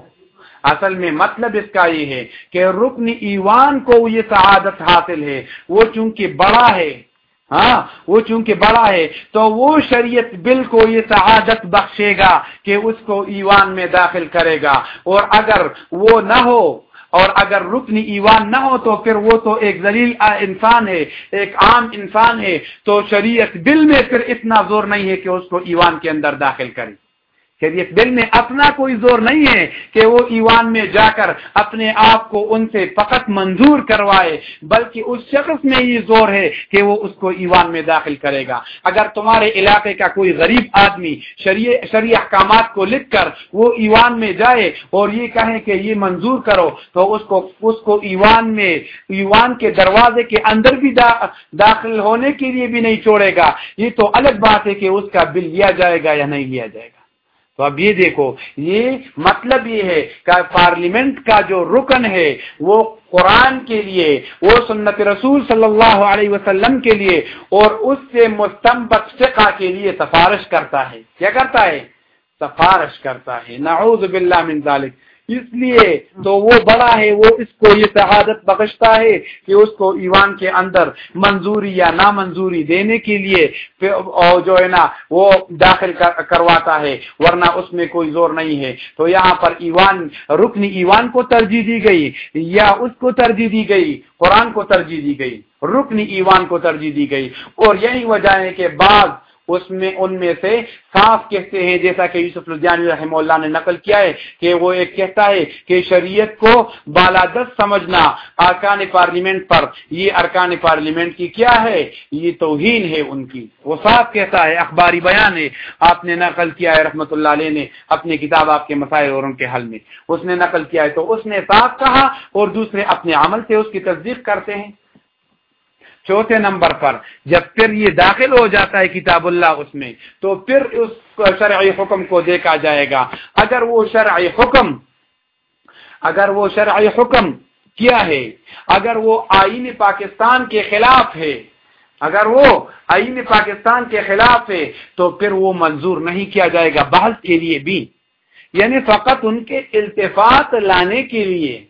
اصل میں مطلب اس کا یہ ہے کہ رکن ایوان کو یہ سعادت حاصل ہے۔ وہ چونکہ بڑا ہے ہاں وہ چونکہ بڑا ہے، تو وہ شریعت بل کو یہ سعادت بخشے گا کہ اس کو ایوان میں داخل کرے گا۔ اور اگر وہ نہ ہو اور اگر رکن ایوان نہ ہو تو پھر وہ تو ایک ذلیل انسان ہے، ایک عام انسان ہے، تو شریعت بل میں پھر اتنا زور نہیں ہے کہ اس کو ایوان کے اندر داخل کرے۔ شریعت بل میں اپنا کوئی زور نہیں ہے کہ وہ ایوان میں جا کر اپنے آپ کو ان سے فقط منظور کروائے، بلکہ اس شخص میں یہ زور ہے کہ وہ اس کو ایوان میں داخل کرے گا۔ اگر تمہارے علاقے کا کوئی غریب آدمی شریع احکامات کو لکھ کر وہ ایوان میں جائے اور یہ کہے کہ یہ منظور کرو، تو اس کو اس کو ایوان میں، ایوان کے دروازے کے اندر بھی داخل ہونے کے لیے بھی نہیں چھوڑے گا۔ یہ تو الگ بات ہے کہ اس کا بل لیا جائے گا یا نہیں لیا جائے گا۔ تو اب یہ دیکھو، یہ مطلب یہ ہے کہ پارلیمنٹ کا جو رکن ہے، وہ قرآن کے لیے، وہ سنت رسول صلی اللہ علیہ وسلم کے لیے اور اس سے مستمبت فقہ کے لیے سفارش کرتا ہے۔ کیا کرتا ہے؟ سفارش کرتا ہے۔ نعوذ باللہ من ذالک۔ اس لیے تو وہ بڑا ہے، وہ اس کو یہ شہادت بخشتا ہے کہ اس کو ایوان کے اندر منظوری یا نامنظوری دینے کے لیے جو ہے نا، وہ داخل کرواتا ہے، ورنہ اس میں کوئی زور نہیں ہے۔ تو یہاں پر ایوان، رکن ایوان کو ترجیح دی گئی یا اس کو ترجیح دی گئی؟ قرآن کو ترجیح دی گئی۔ رکن ایوان کو ترجیح دی گئی۔ اور یہی وجہ ہے کہ بعض اس میں ان میں سے صاف کہتے ہیں، جیسا کہ یوسف لدھیانی رحم اللہ نے نقل کیا ہے کہ وہ ایک کہتا ہے کہ شریعت کو بالادست سمجھنا ارکان پارلیمنٹ پر، یہ ارکان پارلیمنٹ کی کیا ہے؟ یہ توہین ہے ان کی۔ وہ صاف کہتا ہے، اخباری بیان ہے۔ آپ نے نقل کیا ہے رحمت اللہ علیہ نے اپنی کتاب آپ کے مسائل اور ان کے حل میں۔ اس نے نقل کیا ہے تو اس نے صاف کہا اور دوسرے اپنے عمل سے اس کی تصدیق کرتے ہیں۔ چوتھے نمبر پر، جب پھر یہ داخل ہو جاتا ہے کتاب اللہ اس میں، تو پھر اس شرعی حکم کو دیکھا جائے گا۔ اگر وہ شرعی حکم، اگر وہ شرعی حکم کیا ہے، اگر وہ آئین پاکستان کے خلاف ہے، اگر وہ آئین پاکستان کے خلاف ہے، تو پھر وہ منظور نہیں کیا جائے گا، بحث کے لیے بھی۔ یعنی فقط ان کے التفاط لانے کے لیے۔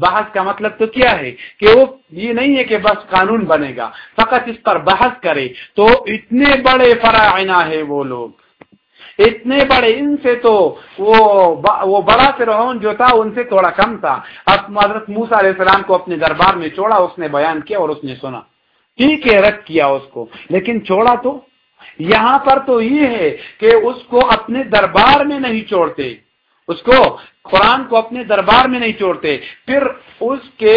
بحث کا مطلب تو کیا ہے کہ وہ یہ نہیں ہے کہ بس قانون بنے گا، فقط اس پر بحث کرے۔ تو اتنے بڑے فرائنا ہے وہ لوگ۔ اتنے بڑے، ان سے تو وہ بڑا فرعون جو تھا، ان سے تھوڑا کم تھا۔ اب حضرت موسا علیہ السلام کو اپنے دربار میں چھوڑا اس نے بیان کیا اور اس نے سنا۔ ٹھیک ہے، رد کیا اس کو۔ لیکن چھوڑا تو؟ یہاں پر تو یہ ہے کہ اس کو اپنے دربار میں نہیں چھوڑتے۔ اس کو قرآن کو اپنے دربار میں نہیں چھوڑتے۔ پھر اس کے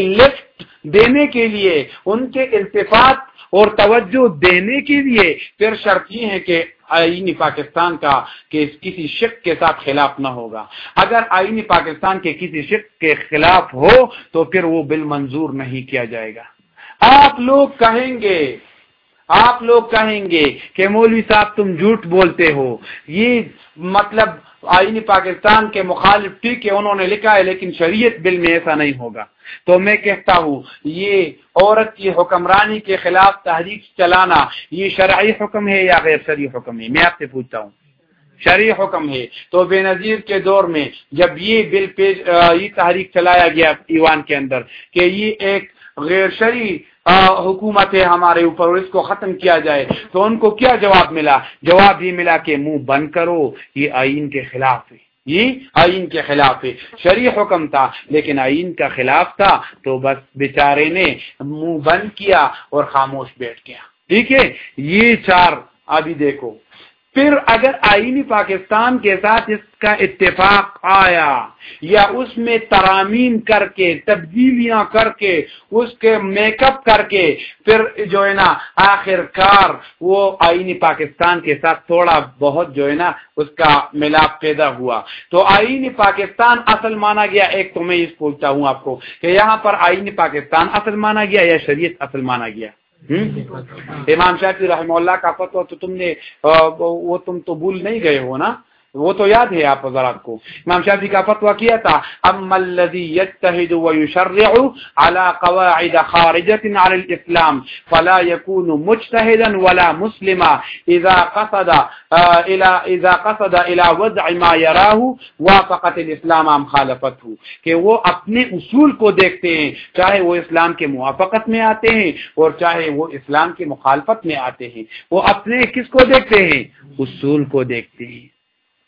لفٹ دینے کے لیے، ان کے التفاط اور توجہ دینے کے لیے پھر شرط یہ ہے کہ آئینی پاکستان کا، کہ کسی شک کے ساتھ خلاف نہ ہوگا۔ اگر آئینی پاکستان کے کسی شک کے خلاف ہو، تو پھر وہ بل منظور نہیں کیا جائے گا۔ آپ لوگ کہیں گے، آپ لوگ کہیں گے کہ مولوی صاحب تم جھوٹ بولتے ہو۔ یہ مطلب آئینی پاکستان کے مخالف ٹھیک ہے، انہوں نے لکھا ہے، لیکن شریعت بل میں ایسا نہیں ہوگا۔ تو میں کہتا ہوں، یہ عورت کی حکمرانی کے خلاف تحریک چلانا، یہ شرعی حکم ہے یا غیر شرعی حکم ہے؟ میں آپ سے پوچھتا ہوں۔ شرعی حکم ہے۔ تو بے نظیر کے دور میں جب یہ بل پیش یہ تحریک چلایا گیا ایوان کے اندر کہ یہ ایک غیر شرعی حکومت ہے ہمارے اوپر اور اس کو ختم کیا جائے تو ان کو کیا جواب ملا؟ جواب یہ ملا کہ منہ بند کرو، یہ آئین کے خلاف ہے۔ یہ آئین کے خلاف ہے۔ شریع حکم تھا، لیکن آئین کا خلاف تھا تو بس بیچارے نے منہ بند کیا اور خاموش بیٹھ گیا۔ ٹھیک ہے؟ یہ چار، ابھی دیکھو۔ پھر اگر آئینی پاکستان کے ساتھ اس کا اتفاق آیا یا اس میں ترامین کر کے، تبدیلیاں کر کے، اس کے میک اپ کر کے، پھر جو ہے نا آخر کار وہ آئینی پاکستان کے ساتھ تھوڑا بہت جو ہے نا، اس کا ملاپ پیدا ہوا۔ تو آئینی پاکستان اصل مانا گیا، ایک تو میں اس پوچھتا ہوں آپ کو کہ یہاں پر آئینی پاکستان اصل مانا گیا یا شریعت اصل مانا گیا؟ امام شافی رحمہ اللہ کا فتو تو تم نے وہ تم تو بھول نہیں گئے ہو نا؟ وہ تو یاد ہے آپ حضرات کو۔ امام شافی کا فتویٰ کیا تھا، اما الذي يجتهد ويشرع على قواعد خارجة على الاسلام فلا يكون مجتهدا ولا مسلما اذا قصد الى، اذا قصد الى وضع ما يراه وافقت الاسلام ام خالفته۔ کہ وہ اپنے اصول کو دیکھتے ہیں، چاہے وہ اسلام کے موافقت میں آتے ہیں اور چاہے وہ اسلام کی مخالفت میں آتے ہیں۔ وہ اپنے کس کو دیکھتے ہیں؟ اصول کو دیکھتے ہیں۔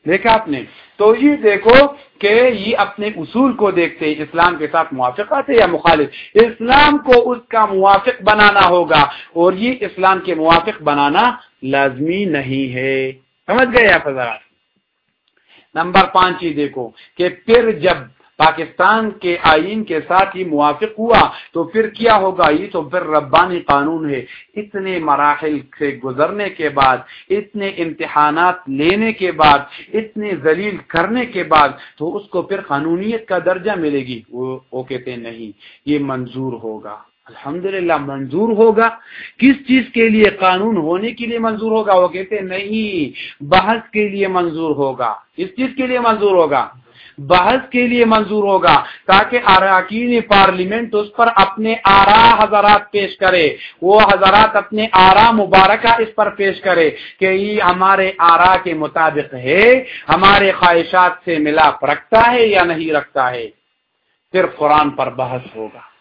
دیکھا آپ نے؟ تو یہ دیکھو کہ یہ اپنے اصول کو دیکھتے اسلام کے ساتھ موافقت ہے یا مخالف؟ اسلام کو اس کا موافق بنانا ہوگا اور یہ اسلام کے موافق بنانا لازمی نہیں ہے۔ سمجھ گئے آپ حضرات؟ نمبر پانچ ہی دیکھو کہ پھر جب پاکستان کے آئین کے ساتھ ہی موافق ہوا تو پھر کیا ہوگا؟ یہ تو پھر ربانی قانون ہے۔ اتنے مراحل سے گزرنے کے بعد اتنے امتحانات لینے کے بعد اتنے ذلیل کرنے کے بعد تو اس کو پھر قانونیت کا درجہ ملے گی۔ وہ, وہ کہتے نہیں یہ منظور ہوگا۔ الحمدللہ منظور ہوگا۔ کس چیز کے لیے قانون ہونے کے لیے منظور ہوگا؟ وہ کہتے نہیں بحث کے لیے منظور ہوگا۔ اس چیز کے لیے منظور ہوگا۔ بحث کے لیے منظور ہوگا تاکہ اراکین پارلیمنٹ اس پر اپنے آرا حضرات پیش کرے۔ وہ حضرات اپنے آرا مبارکہ اس پر پیش کرے کہ یہ ہمارے آرا کے مطابق ہے، ہمارے خواہشات سے ملاپ رکھتا ہے یا نہیں رکھتا ہے۔ پھر قرآن پر بحث ہوگا۔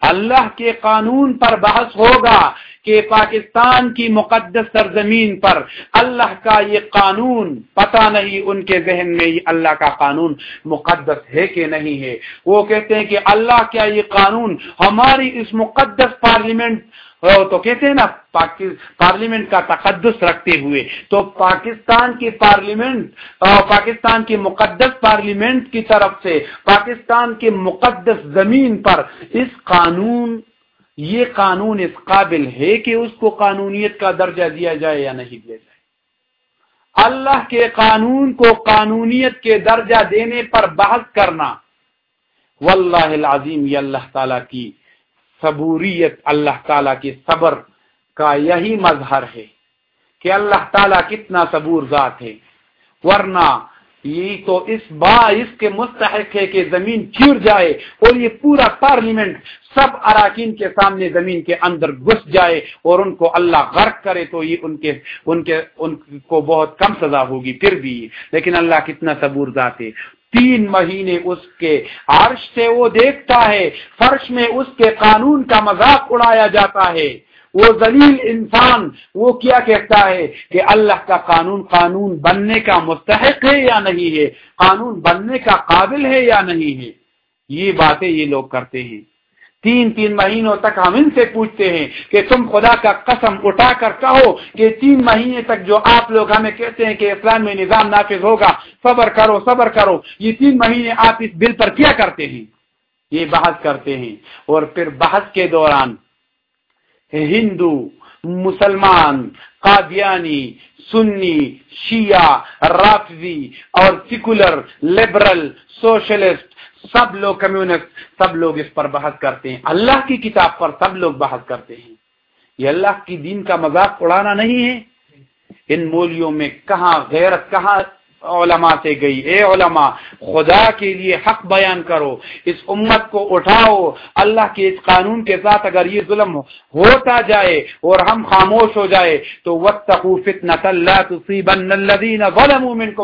اللہ کے قانون پر بحث ہوگا کہ پاکستان کی مقدس سرزمین پر اللہ کا یہ قانون، پتہ نہیں ان کے ذہن میں یہ اللہ کا قانون مقدس ہے کہ نہیں ہے۔ وہ کہتے ہیں کہ اللہ کیا یہ قانون، ہماری اس مقدس پارلیمنٹ تو کہتے ہیں نا پارلیمنٹ کا تقدس رکھتے ہوئے۔ تو پاکستان کی پارلیمنٹ پاکستان کی مقدس پارلیمنٹ کی طرف سے، پاکستان کی مقدس زمین پر اس قانون یہ قانون اس قابل ہے کہ اس کو قانونیت کا درجہ دیا جائے یا نہیں دیا جائے۔ اللہ کے قانون کو قانونیت کے درجہ دینے پر بحث کرنا۔ واللہ العظیم، یہ اللہ تعالی کی صبوریت، اللہ تعالیٰ کے صبر کا یہی مظہر ہے کہ اللہ تعالیٰ کتنا صبور ذات ہے۔ ورنہ یہ تو اس با اس کے مستحق ہے کہ زمین چیر جائے اور یہ پورا پارلیمنٹ سب اراکین کے سامنے زمین کے اندر گھس جائے اور ان کو اللہ غرق کرے تو یہ ان کے ان کے ان کو بہت کم سزا ہوگی، پھر بھی۔ لیکن اللہ کتنا صبور ذات ہے۔ تین مہینے اس کے عرش سے وہ دیکھتا ہے، فرش میں اس کے قانون کا مذاق اڑایا جاتا ہے۔ وہ ذلیل انسان وہ کیا کہتا ہے کہ اللہ کا قانون قانون بننے کا مستحق ہے یا نہیں ہے؟ قانون بننے کا قابل ہے یا نہیں ہے؟ یہ باتیں یہ لوگ کرتے ہیں۔ تین تین مہینوں تک ہم ان سے پوچھتے ہیں کہ تم خدا کا قسم اٹھا کر کہو کہ تین مہینے تک جو آپ لوگ ہمیں کہتے ہیں کہ اسلام میں نظام نافذ ہوگا، صبر کرو صبر کرو، یہ تین مہینے آپ اس بل پر کیا کرتے ہیں؟ یہ بحث کرتے ہیں۔ اور پھر بحث کے دوران ہندو، مسلمان، قادیانی، سنی، شیعہ، رافضی اور سیکولر لبرل سوشلسٹ، سب لوگ کمیونسٹ، سب لوگ اس پر بحث کرتے ہیں۔ اللہ کی کتاب پر سب لوگ بحث کرتے ہیں۔ یہ اللہ کی دین کا مذاق اڑانا نہیں ہے۔ ان مولیوں میں کہاں غیرت، کہاں علماء سے گئی۔ اے علماء، خدا کے لیے حق بیان کرو۔ اس امت کو اٹھاؤ۔ اللہ کے اس قانون کے ساتھ اگر یہ ظلم ہوتا جائے اور ہم خاموش ہو جائے، تو وقت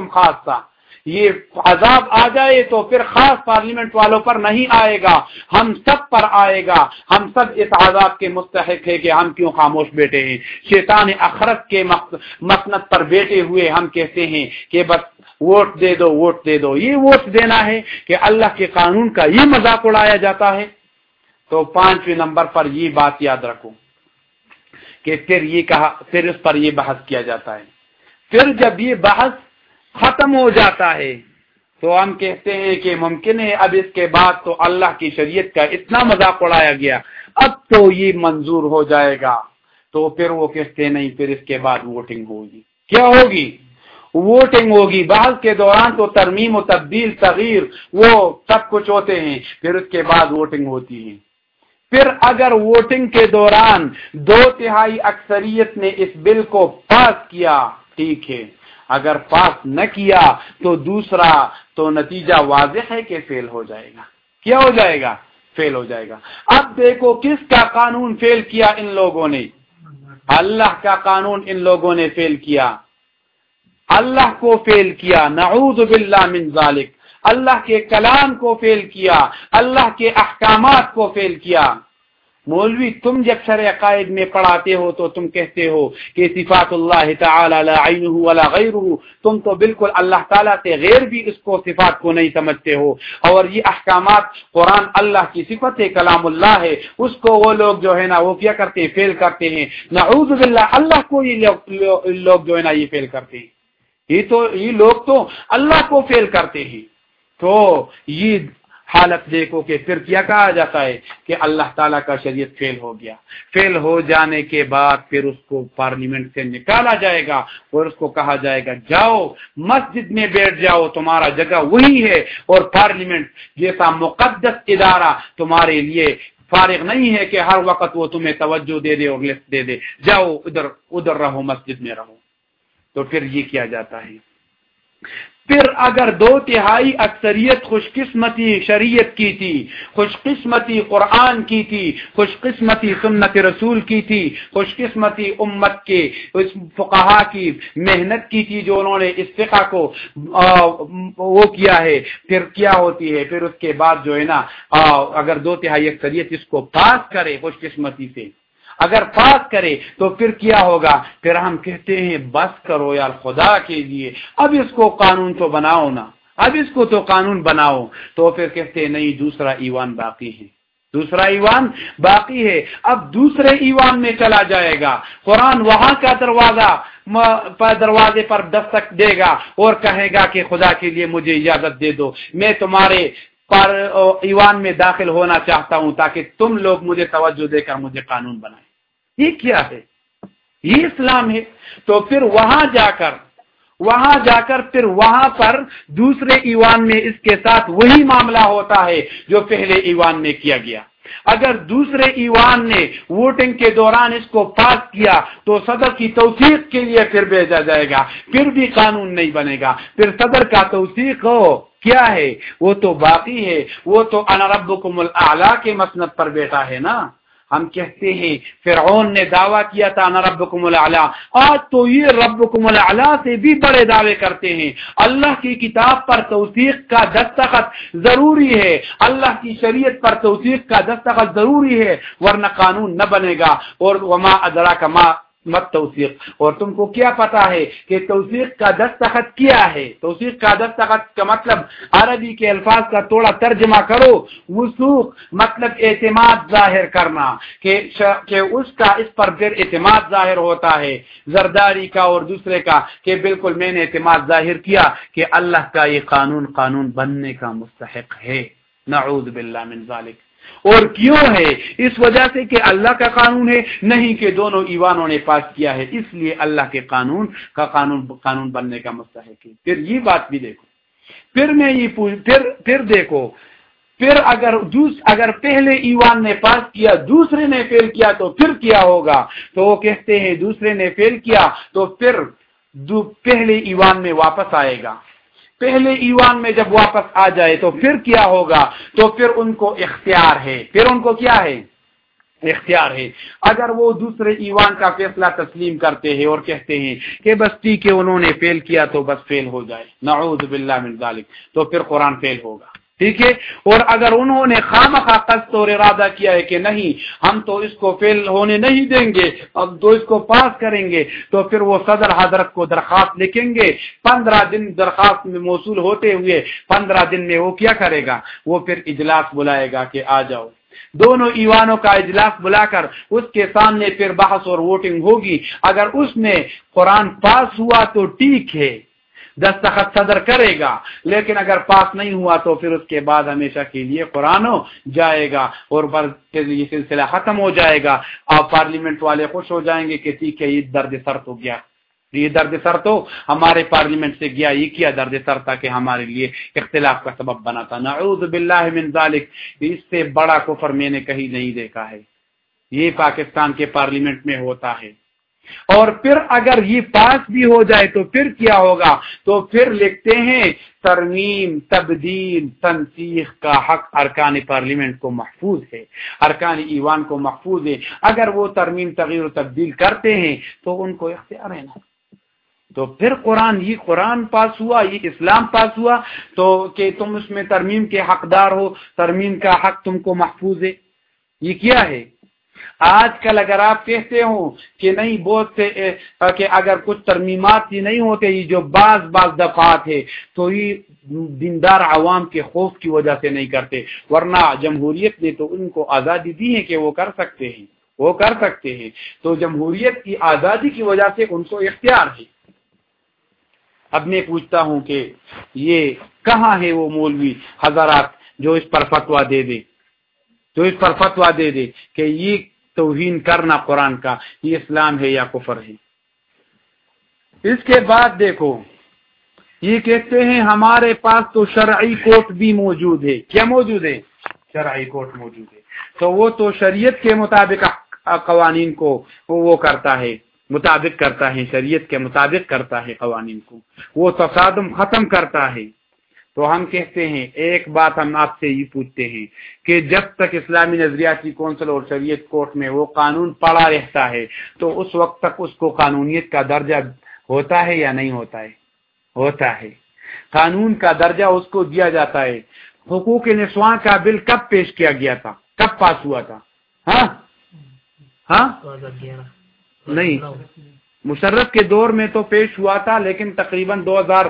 خاصہ یہ عذاب آ جائے تو پھر خاص پارلیمنٹ والوں پر نہیں آئے گا۔ ہم سب پر آئے گا۔ ہم سب اس عذاب کے مستحق ہے کہ ہم کیوں خاموش بیٹھے ہیں۔ شیطان اخرت کے مسنت پر بیٹھے ہوئے ہم کہتے ہیں کہ بس ووٹ دے دو، ووٹ دے دو۔ یہ ووٹ دینا ہے کہ اللہ کے قانون کا یہ مذاق اڑایا جاتا ہے۔ تو پانچویں نمبر پر یہ بات یاد رکھو کہ پھر یہ کہا، پھر اس پر یہ بحث کیا جاتا ہے۔ پھر جب یہ بحث ختم ہو جاتا ہے۔ تو ہم کہتے ہیں کہ ممکن ہے اب اس کے بعد تو اللہ کی شریعت کا اتنا مذاق اڑایا گیا۔ اب تو یہ منظور ہو جائے گا۔ تو پھر وہ کہتے نہیں، پھر اس کے بعد ووٹنگ ہوگی۔ کیا ہوگی؟ ووٹنگ ہوگی۔ بعض کے دوران تو ترمیم و تبدیل تغیر وہ سب کچھ ہوتے ہیں۔ پھر اس کے بعد ووٹنگ ہوتی ہے۔ پھر اگر ووٹنگ کے دوران دو تہائی اکثریت نے اس بل کو پاس کیا، ٹھیک ہے۔ اگر پاس نہ کیا تو دوسرا تو نتیجہ واضح ہے کہ فیل ہو جائے گا۔ کیا ہو جائے گا؟ فیل ہو جائے گا۔ اب دیکھو کس کا قانون فیل کیا ان لوگوں نے۔ اللہ کا قانون ان لوگوں نے فیل کیا۔ اللہ کو فیل کیا۔ نعوذ باللہ من ذالک۔ اللہ کے کلام کو فیل کیا۔ اللہ کے احکامات کو فیل کیا۔ مولوی، تم جب شرع عقائد میں پڑھاتے ہو تو تم کہتے ہو کہ صفات اللہ تعالی لا عینہ ولا غیرہ، تم تو بالکل اللہ تعالی سے غیر بھی اس کو صفات کو نہیں سمجھتے ہو۔ اور یہ احکامات قرآن اللہ کی صفت ہے، کلام اللہ ہے۔ اس کو وہ لوگ جو ہے نا، وہ کیا کرتے ہیں؟ فیل کرتے ہیں۔ نعوذ باللہ، اللہ کو یہ لوگ جو ہے نا، یہ فیل کرتے ہیں۔ یہ تو، یہ لوگ تو اللہ کو فیل کرتے ہیں۔ تو یہ حالت دیکھو کہ پھر کیا کہا جاتا ہے کہ اللہ تعالیٰ کا شریعت فیل ہو گیا۔ فیل ہو جانے کے بعد پھر اس کو پارلیمنٹ سے نکالا جائے گا اور اس کو کہا جائے گا، جاؤ، مسجد میں بیٹھ جاؤ، تمہارا جگہ وہی ہے اور پارلیمنٹ جیسا مقدس ادارہ تمہارے لیے فارغ نہیں ہے کہ ہر وقت وہ تمہیں توجہ دے دے اور لفٹ دے دے۔ جاؤ، ادھر ادھر رہو، مسجد میں رہو۔ تو پھر یہ کیا جاتا ہے؟ پھر اگر دو تہائی اکثریت خوش قسمتی شریعت کی تھی، خوش قسمتی قرآن کی تھی، خوش قسمتی سنت رسول کی تھی، خوش قسمتی امت کے اس فقہا کی محنت کی تھی جو انہوں نے اس فقہ کو وہ کیا ہے، پھر کیا ہوتی ہے، پھر اس کے بعد جو ہے نا اگر دو تہائی اکثریت اس کو پاس کرے خوش قسمتی سے۔ اگر پاس کرے تو پھر کیا ہوگا؟ پھر ہم کہتے ہیں، بس کرو یار خدا کے لیے۔ اب اس کو قانون تو بناؤ نا۔ اب اس کو تو قانون بناؤ۔ تو پھر کہتے ہیں، نہیں، دوسرا ایوان باقی ہے۔ دوسرا ایوان باقی ہے۔ اب دوسرے ایوان میں چلا جائے گا۔ قرآن وہاں کا دروازہ دروازے پر دستک دے گا اور کہے گا کہ خدا کے لیے مجھے اجازت دے دو۔ میں تمہارے پر ایوان میں داخل ہونا چاہتا ہوں تاکہ تم لوگ مجھے توجہ دے کر مجھے قانون بنائیں یہ کیا ہے؟ یہ اسلام ہے۔ تو پھر وہاں جا کر، وہاں جا کر پھر وہاں پر دوسرے ایوان میں اس کے ساتھ وہی معاملہ ہوتا ہے جو پہلے ایوان میں کیا گیا۔ اگر دوسرے ایوان نے ووٹنگ کے دوران اس کو پاس کیا، تو صدر کی توثیق کے لیے پھر بھیجا جائے گا۔ پھر بھی قانون نہیں بنے گا۔ پھر صدر کا توثیق ہو، کیا ہے؟ وہ تو باقی ہے۔ وہ تو انربکم الاعلی کے مسنت پر بیٹھا ہے نا۔ ہم کہتے ہیں، فرعون نے دعویٰ کیا تھا نا رب کم آج تو یہ رب کم سے بھی بڑے دعوے کرتے ہیں۔ اللہ کی کتاب پر توثیق کا دستخط ضروری ہے۔ اللہ کی شریعت پر توثیق کا دستخط ضروری ہے، ورنہ قانون نہ بنے گا۔ اور وما ادرا کا ماں مت توثیق۔ اور تم کو کیا پتا ہے کہ توثیق کا دستخط کیا ہے؟ توثیق کا دستخط کا مطلب عربی کے الفاظ کا تھوڑا ترجمہ کرو۔ وسوخ مطلب اعتماد ظاہر کرنا کہ اس کا، اس پر پھر اعتماد ظاہر ہوتا ہے۔ زرداری کا اور دوسرے کا، کہ بالکل میں نے اعتماد ظاہر کیا کہ اللہ کا یہ قانون قانون بننے کا مستحق ہے۔ نعوذ باللہ من ذالک۔ اور کیوں ہے؟ اس وجہ سے کہ اللہ کا قانون ہے، نہیں کہ دونوں ایوانوں نے پاس کیا ہے۔ اس لیے اللہ کے قانون کا قانون قانون بننے کا مستحق ہے۔ پھر یہ بات بھی دیکھو۔ پھر میں یہ پھر پھر دیکھو۔ پھر اگر اگر پہلے ایوان نے پاس کیا، دوسرے نے فیل کیا تو پھر کیا ہوگا؟ تو وہ کہتے ہیں، دوسرے نے فیل کیا تو پھر پہلے ایوان میں واپس آئے گا۔ پہلے ایوان میں جب واپس آ جائے تو پھر کیا ہوگا؟ تو پھر ان کو اختیار ہے۔ پھر ان کو کیا ہے؟ اختیار ہے۔ اگر وہ دوسرے ایوان کا فیصلہ تسلیم کرتے ہیں اور کہتے ہیں کہ بس ٹھیک ہے، انہوں نے فیل کیا تو بس فیل ہو جائے۔ نعوذ باللہ من ذالک۔ تو پھر قرآن فیل ہوگا۔ ٹھیک ہے؟ اور اگر انہوں نے خام خا قصد اور ارادہ کیا ہے کہ نہیں، ہم تو اس کو فیل ہونے نہیں دیں گے، اب تو اس کو پاس کریں گے، تو پھر وہ صدر حضرت کو درخواست لکھیں گے۔ پندرہ دن درخواست میں موصول ہوتے ہوئے پندرہ دن میں وہ کیا کرے گا؟ وہ پھر اجلاس بلائے گا کہ آ جاؤ۔ دونوں ایوانوں کا اجلاس بلا کر اس کے سامنے پھر بحث اور ووٹنگ ہوگی۔ اگر اس میں قرآن پاس ہوا تو ٹھیک ہے۔ دستخط صدر کرے گا۔ لیکن اگر پاس نہیں ہوا تو پھر اس کے بعد ہمیشہ کے لیے قرآن جائے گا اور یہ سلسلہ ختم ہو جائے گا۔ آپ پارلیمنٹ والے خوش ہو جائیں گے کہ ٹھیک ہے، یہ درد سر تو گیا۔ یہ درد سر تو ہمارے پارلیمنٹ سے گیا، یہ کیا درد سر تھا کہ ہمارے لیے اختلاف کا سبب بنا تھا۔ نعوذ باللہ من ذالک۔ اس سے بڑا کفر میں نے کہیں نہیں دیکھا ہے۔ یہ پاکستان کے پارلیمنٹ میں ہوتا ہے۔ اور پھر اگر یہ پاس بھی ہو جائے تو پھر کیا ہوگا؟ تو پھر لکھتے ہیں، ترمیم، تبدیل، تنسیخ کا حق ارکان پارلیمنٹ کو محفوظ ہے، ارکان ایوان کو محفوظ ہے۔ اگر وہ ترمیم تغیر و تبدیل کرتے ہیں تو ان کو اختیار ہے نا۔ تو پھر قرآن، یہ قرآن پاس ہوا، یہ اسلام پاس ہوا، تو کہ تم اس میں ترمیم کے حقدار ہو، ترمیم کا حق تم کو محفوظ ہے۔ یہ کیا ہے؟ آج کل اگر آپ کہتے ہوں کہ نہیں، بہت سے کہ اگر کچھ ترمیمات ہی نہیں ہوتے، یہ جو بعض بعض دفعات ہے، تو یہ دیندار عوام کے خوف کی وجہ سے نہیں کرتے۔ ورنہ جمہوریت نے تو ان کو آزادی دی ہے کہ وہ کر سکتے ہیں، وہ کر سکتے ہیں۔ تو جمہوریت کی آزادی کی وجہ سے ان کو اختیار ہے۔ اب میں پوچھتا ہوں کہ یہ کہاں ہے وہ مولوی حضرات جو اس پر فتوا دے دے، جو اس پر فتوا دے دے کہ یہ توہین کرنا قرآن کا، یہ اسلام ہے یا کفر ہے؟ اس کے بعد دیکھو، یہ کہتے ہیں ہمارے پاس تو شرعی کوٹ بھی موجود ہے۔ کیا موجود ہے؟ شرعی کوٹ موجود ہے۔ تو وہ تو شریعت کے مطابق قوانین کو وہ کرتا ہے، مطابق کرتا ہے، شریعت کے مطابق کرتا ہے قوانین کو۔ وہ تصادم ختم کرتا ہے۔ تو ہم کہتے ہیں، ایک بات ہم آپ سے یہ پوچھتے ہیں کہ جب تک اسلامی نظریاتی کونسل اور شریعت کورٹ میں وہ قانون پڑا رہتا ہے، تو اس وقت تک اس کو قانونیت کا درجہ ہوتا ہے یا نہیں ہوتا ہے؟ ہوتا ہے۔ قانون کا درجہ اس کو دیا جاتا ہے۔ حقوق نسواں کا بل کب پیش کیا گیا تھا؟ کب پاس ہوا تھا؟ ہاں؟ ہاں؟ نہیں۔ مشرف کے دور میں تو پیش ہوا تھا، لیکن تقریباً دو ہزار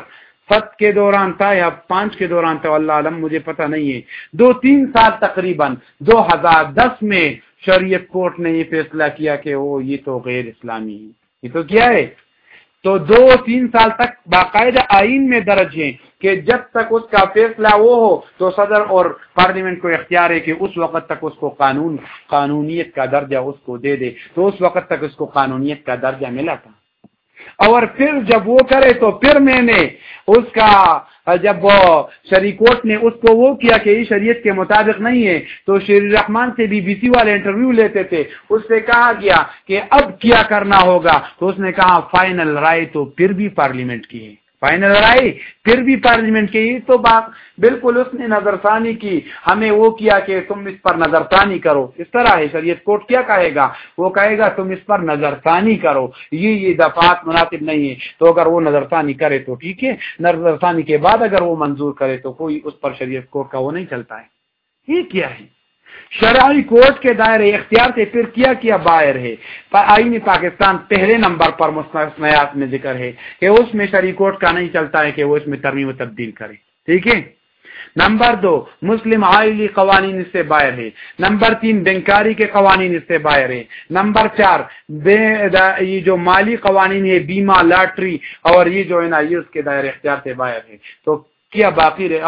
ست کے دوران تھا یا پانچ کے دوران تھا اللہ علم مجھے پتہ نہیں ہے۔ دو تین سال تقریباً، دو ہزار دس میں شریعت کورٹ نے یہ فیصلہ کیا کہ وہ یہ تو غیر اسلامی ہے۔ یہ تو کیا ہے؟ تو دو تین سال تک باقاعدہ آئین میں درج ہیں کہ جب تک اس کا فیصلہ وہ ہو، تو صدر اور پارلیمنٹ کو اختیار ہے کہ اس وقت تک اس کو قانون، قانونیت کا درجہ اس کو دے دے۔ تو اس وقت تک اس کو قانونیت کا درجہ ملا تھا۔ اور پھر جب وہ کرے تو پھر میں نے اس کا، جب وہ شریکوٹ نے اس کو وہ کیا کہ یہ شریعت کے مطابق نہیں ہے، تو شیر رحمان سے بی بی سی والے انٹرویو لیتے تھے۔ اس سے کہا گیا کہ اب کیا کرنا ہوگا؟ تو اس نے کہا، فائنل رائے تو پھر بھی پارلیمنٹ کی ہے۔ فائنل رائے پھر بھی پارلیمنٹ کی تو بات بالکل اس نے نظر ثانی کی، ہمیں وہ کیا کہ تم اس پر نظر ثانی کرو۔ اس طرح ہے، شریعت کوٹ کیا کہے گا؟ وہ کہے گا، تم اس پر نظر ثانی کرو۔ یہ یہ دفعات مناسب نہیں ہے تو اگر وہ نظر ثانی کرے تو ٹھیک ہے۔ نظر ثانی کے بعد اگر وہ منظور کرے تو کوئی اس پر شریعت کوٹ کا وہ نہیں چلتا ہے۔ یہ کیا ہے؟ شرعی کورٹ کے دائرے اختیار سے پھر کیا کیا باہر ہے؟ آئین پاکستان پہلے نمبر پر مستنیات میں ذکر ہے کہ اس میں شرعی کورٹ کا نہیں چلتا ہے کہ وہ اس میں ترمیم و تبدیل کرے۔ ٹھیک ہے؟ نمبر دو، مسلم آئلی قوانین اس سے باہر ہے۔ نمبر تین، بینکاری کے قوانین اس سے باہر ہے نمبر چار یہ جو مالی قوانین ہے بیمہ، لاٹری اور یہ جو ہے نا، یہ اس کے دائرے اختیار سے باہر ہے تو کیا باقی رہے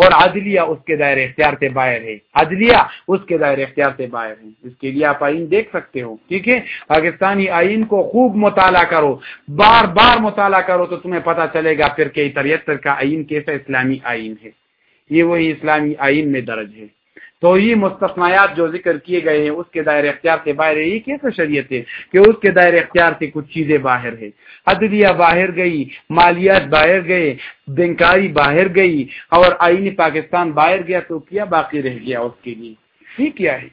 اور عدلیہ اس کے دائرے اختیار سے باہر ہے۔ عدلیہ اس کے دائرے اختیار سے باہر ہے۔ اس کے لیے آپ آئین دیکھ سکتے ہو، ٹھیک ہے؟ پاکستانی آئین کو خوب مطالعہ کرو۔ بار بار مطالعہ کرو تو تمہیں پتا چلے گا پھر کہ تریتر کا آئین کیسا اسلامی آئین ہے۔ یہ وہی اسلامی آئین میں درج ہے۔ تو یہ مستثنیات جو ذکر کیے گئے ہیں، اس کے دائر اختیار سے باہر ہے، یہ کیسے شریعت ہے کہ اس کے دائر اختیار سے کچھ چیزیں باہر ہے عدلیہ باہر گئی، مالیات باہر گئے، بینکاری باہر گئی اور آئین پاکستان باہر گیا تو کیا باقی رہ گیا اس کے لیے؟ یہ کیا ہے؟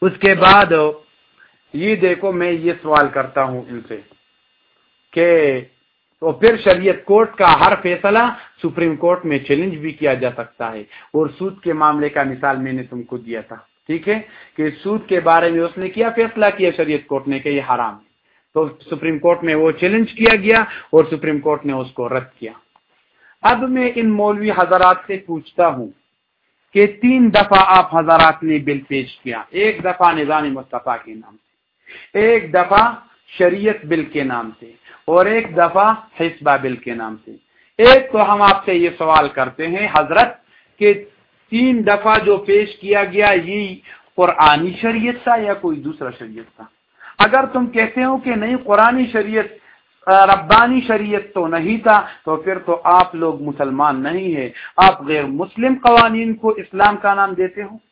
اس کے بعد یہ دیکھو، میں یہ سوال کرتا ہوں ان سے کہ تو پھر شریعت کورٹ کا ہر فیصلہ سپریم کورٹ میں چیلنج بھی کیا جا سکتا ہے اور سود کے معاملے کا مثال میں نے تم کو دیا تھا، ٹھیک ہے؟ کہ سود کے بارے میں اس نے کیا فیصلہ کیا شریعت کورٹ نے کہ یہ حرام ہے۔ تو سپریم کورٹ میں وہ چیلنج کیا گیا اور سپریم کورٹ نے اس کو رد کیا۔ اب میں ان مولوی حضرات سے پوچھتا ہوں کہ تین دفعہ آپ حضرات نے بل پیش کیا، ایک دفعہ نظام مصطفیٰ کے نام سے، ایک دفعہ شریعت بل کے نام سے اور ایک دفعہ حسبہ بل کے نام سے۔ ایک تو ہم آپ سے یہ سوال کرتے ہیں، حضرت، کہ تین دفعہ جو پیش کیا گیا، یہ قرآنی شریعت تھا یا کوئی دوسرا شریعت تھا؟ اگر تم کہتے ہو کہ نہیں قرآن شریعت، ربانی شریعت تو نہیں تھا، تو پھر تو آپ لوگ مسلمان نہیں ہیں۔ آپ غیر مسلم قوانین کو اسلام کا نام دیتے ہو؟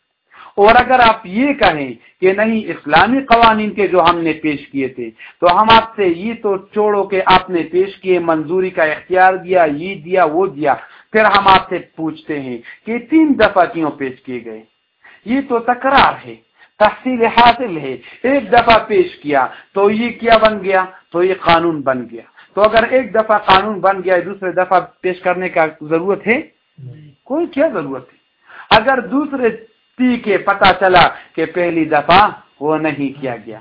اور اگر آپ یہ کہیں کہ نہیں اسلامی قوانین کے جو ہم نے پیش کیے تھے تو ہم آپ سے یہ تو چھوڑو کہ آپ نے پیش کیے منظوری کا اختیار دیا یہ دیا وہ دیا۔ پھر ہم آپ سے پوچھتے ہیں کہ تین دفعہ کیوں پیش کیے گئے؟ یہ تو تکرار ہے تحصیل حاصل ہے۔ ایک دفعہ پیش کیا تو یہ کیا بن گیا؟ تو یہ قانون بن گیا۔ تو اگر ایک دفعہ قانون بن گیا دوسرے دفعہ پیش کرنے کا ضرورت ہے؟ کوئی کیا ضرورت ہے؟ اگر دوسرے کے پتا چلا کہ پہلی دفعہ وہ نہیں کیا گیا۔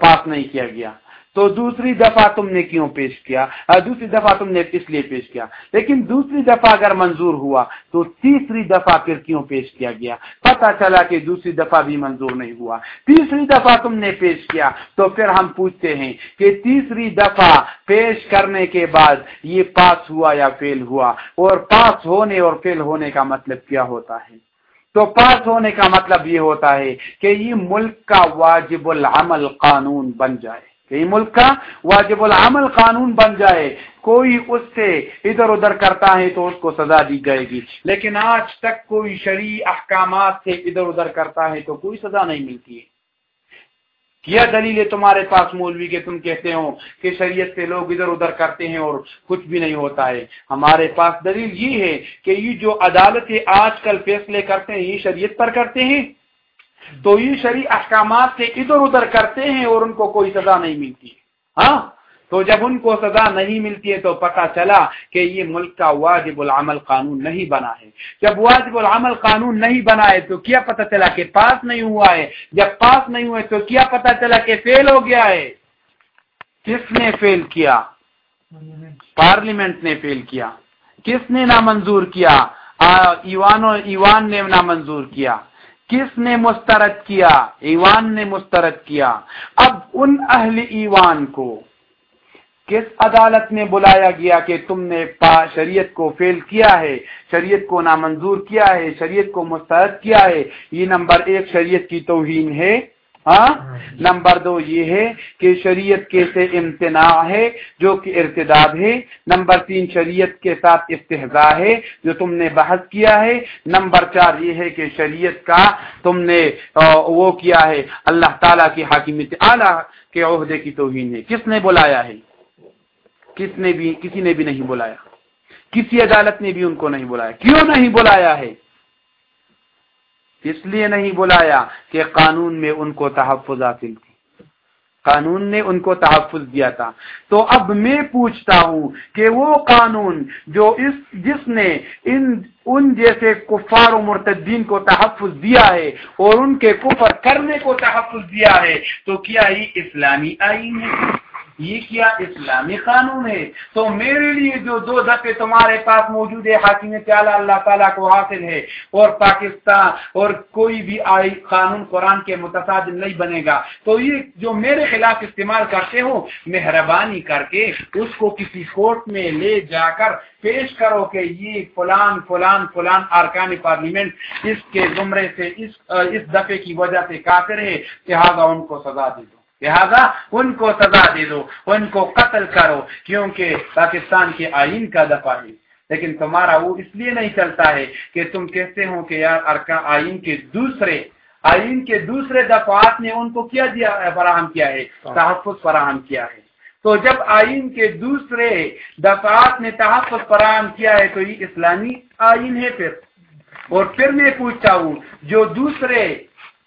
پاس نہیں کیا گیا۔ تو دوسری دفعہ تم نے کیوں پیش کیا؟ دوسری دفعہ تم نے اس لیے پیش کیا۔ لیکن دوسری دفعہ اگر منظور ہوا تو تیسری دفعہ پھر کیوں پیش کیا گیا؟ پتا چلا کہ دوسری دفعہ بھی منظور نہیں ہوا۔ تیسری دفعہ تم نے پیش کیا تو پھر ہم پوچھتے ہیں کہ تیسری دفعہ پیش کرنے کے بعد یہ پاس ہوا یا فیل ہوا؟ اور پاس ہونے اور فیل ہونے کا مطلب کیا ہوتا ہے؟ تو پاس ہونے کا مطلب یہ ہوتا ہے کہ یہ ملک کا واجب العمل قانون بن جائے، کہ یہ ملک کا واجب العمل قانون بن جائے۔ کوئی اس سے ادھر ادھر کرتا ہے تو اس کو سزا دی جائے گی۔ لیکن آج تک کوئی شرعی احکامات سے ادھر ادھر کرتا ہے تو کوئی سزا نہیں ملتی ہے۔ کیا دلیل ہے تمہارے پاس مولوی کے؟ تم کہتے ہو کہ شریعت سے لوگ ادھر ادھر کرتے ہیں اور کچھ بھی نہیں ہوتا ہے۔ ہمارے پاس دلیل یہ ہے کہ یہ جو عدالتیں آج کل فیصلے کرتے ہیں، یہ شریعت پر کرتے ہیں۔ تو یہ شریع احکامات سے ادھر ادھر کرتے ہیں اور ان کو کوئی سزا نہیں ملتی۔ ہاں؟ تو جب ان کو سزا نہیں ملتی ہے تو پتا چلا کہ یہ ملک کا واجب العمل قانون نہیں بنا ہے۔ جب واجب العمل قانون نہیں بنا ہے تو کیا پتا چلا کہ پاس نہیں ہوا ہے۔ جب پاس نہیں ہوئے تو کیا پتا چلا کہ فیل ہو گیا ہے۔ کس نے فیل کیا؟ پارلیمنٹ نے فیل کیا۔ کس نے نامنظور کیا؟ ایوان ایوان نے نامنظور کیا۔ کس نے مسترد کیا؟ ایوان نے مسترد کیا۔ اب ان اہل ایوان کو کس عدالت میں بلایا گیا کہ تم نے شریعت کو فیل کیا ہے، شریعت کو نامنظور کیا ہے، شریعت کو مستعد کیا ہے؟ یہ نمبر ایک شریعت کی توہین ہے۔ ہاں نمبر دو یہ ہے کہ شریعت کے سے امتناع ہے، جو کہ ارتداد ہے۔ نمبر تین شریعت کے ساتھ استحضا ہے، جو تم نے بحث کیا ہے۔ نمبر چار یہ ہے کہ شریعت کا تم نے وہ کیا ہے، اللہ تعالیٰ کی حاکمیت اعلیٰ کے عہدے کی توہین ہے۔ کس نے بلایا ہے؟ کس نے بھی کسی نے بھی نہیں بلایا۔ کسی عدالت نے بھی ان کو نہیں بلایا۔ کیوں نہیں بلایا ہے؟ اس لیے نہیں بلایا کہ قانون میں ان کو تحفظ حاصل تھی قانون نے ان کو تحفظ دیا تھا۔ تو اب میں پوچھتا ہوں کہ وہ قانون جو اس جس نے ان ان جیسے کفار و مرتدین کو تحفظ دیا ہے اور ان کے کفر کرنے کو تحفظ دیا ہے، تو کیا یہ اسلامی آئین ہے؟ یہ کیا اسلامی قانون ہے؟ تو میرے لیے جو دو دفعے تمہارے پاس موجود ہے، حاکم تعالیٰ اللہ تعالیٰ کو حاصل ہے اور پاکستان اور کوئی بھی آئی قانون قرآن کے متصاد نہیں بنے گا۔ تو یہ جو میرے خلاف استعمال کرتے ہو، مہربانی کر کے اس کو کسی کورٹ میں لے جا کر پیش کرو کہ یہ فلان فلان فلان ارکان پارلیمنٹ اس کے زمرے سے اس اس دفعے کی وجہ سے کافر ہے، لہٰذا ان کو سزا دے دو۔ لہذا ان کو سزا دے دو، ان کو قتل کرو، کیونکہ پاکستان کے آئین کا دفاع ہے۔ لیکن تمہارا وہ اس لیے نہیں چلتا ہے کہ تم کہتے ہو کہ یار ارکا آئین کے دوسرے، آئین کے دوسرے دفعات نے ان کو کیا دیا، فراہم کیا ہے؟ تحفظ فراہم کیا ہے۔ تو جب آئین کے دوسرے دفعات نے تحفظ فراہم کیا ہے، تو یہ اسلامی آئین ہے پھر۔ اور پھر میں پوچھتا ہوں، جو دوسرے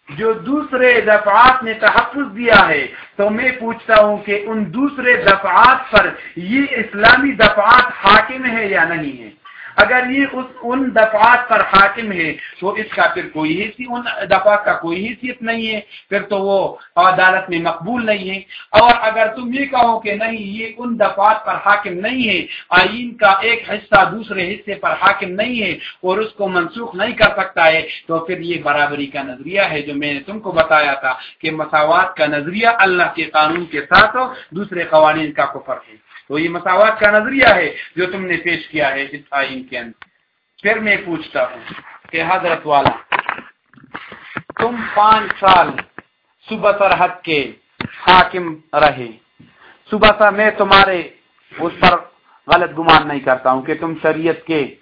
جو دوسرے دفعات نے تحفظ دیا ہے، تو میں پوچھتا ہوں کہ ان دوسرے دفعات پر یہ اسلامی دفعات حاکم ہے یا نہیں ہے اگر یہ اس ان دفعات پر حاکم ہے تو اس کا پھر کوئی حیثیت ان دفعات کا کوئی حیثیت نہیں ہے، پھر تو وہ عدالت میں مقبول نہیں ہے اور اگر تم یہ کہو کہ نہیں، یہ ان دفعات پر حاکم نہیں ہے آئین کا ایک حصہ دوسرے حصے پر حاکم نہیں ہے اور اس کو منسوخ نہیں کر سکتا ہے، تو پھر یہ برابری کا نظریہ ہے جو میں نے تم کو بتایا تھا کہ مساوات کا نظریہ اللہ کے قانون کے ساتھ دوسرے قوانین کا کفر ہے۔ تو یہ مساوات کا نظریہ ہے جو تم نے پیش کیا ہے اس آئین کے اندر۔ پھر میں پوچھتا ہوں کہ حضرت والا، تم پانچ سال صبح سرحد کے حاکم رہے۔ صبح سر میں تمہارے اس پر غلط گمان نہیں کرتا ہوں کہ تم شریعت کے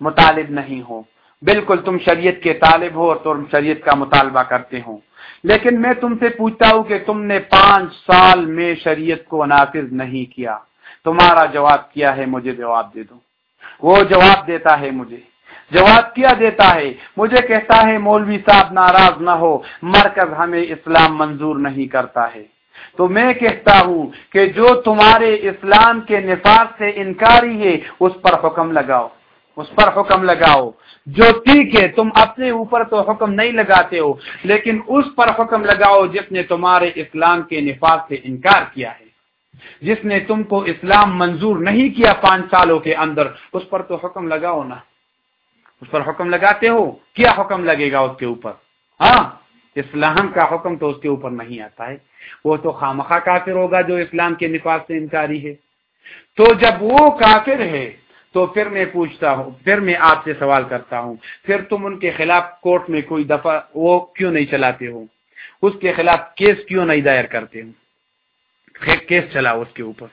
مطالب نہیں ہو۔ بالکل تم شریعت کے طالب ہو اور تم شریعت کا مطالبہ کرتے ہو۔ لیکن میں تم سے پوچھتا ہوں کہ تم نے پانچ سال میں شریعت کو نافذ نہیں کیا۔ تمہارا جواب کیا ہے مجھے جواب دے دو۔ وہ جواب دیتا ہے مجھے۔ جواب کیا دیتا ہے؟ مجھے کہتا ہے، مولوی صاحب ناراض نہ ہو، مرکز ہمیں اسلام منظور نہیں کرتا ہے۔ تو میں کہتا ہوں کہ جو تمہارے اسلام کے نفاذ سے انکاری ہے، اس پر حکم لگاؤ۔ اس پر حکم لگاؤ۔ جو ٹھیک ہے، تم اپنے اوپر تو حکم نہیں لگاتے ہو، لیکن اس پر حکم لگاؤ جس نے تمہارے اسلام کے نفاذ سے انکار کیا ہے۔ جس نے تم کو اسلام منظور نہیں کیا پانچ سالوں کے اندر، اس پر تو حکم لگاؤ نا۔ اس پر حکم لگاتے ہو، کیا حکم لگے گا اس کے اوپر؟ ہاں اسلام کا حکم تو اس کے اوپر نہیں آتا ہے۔ وہ تو خامخواہ کافر ہوگا جو اسلام کے نفاذ سے انکاری ہے۔ تو جب وہ کافر ہے، تو پھر میں پوچھتا ہوں، پھر میں آپ سے سوال کرتا ہوں، پھر تم ان کے خلاف کورٹ میں کوئی دفعہ وہ کیوں نہیں چلاتے ہو؟ اس کے خلاف کیس کیوں نہیں دائر کرتے ہوں کیس چلا اس کے اوپر۔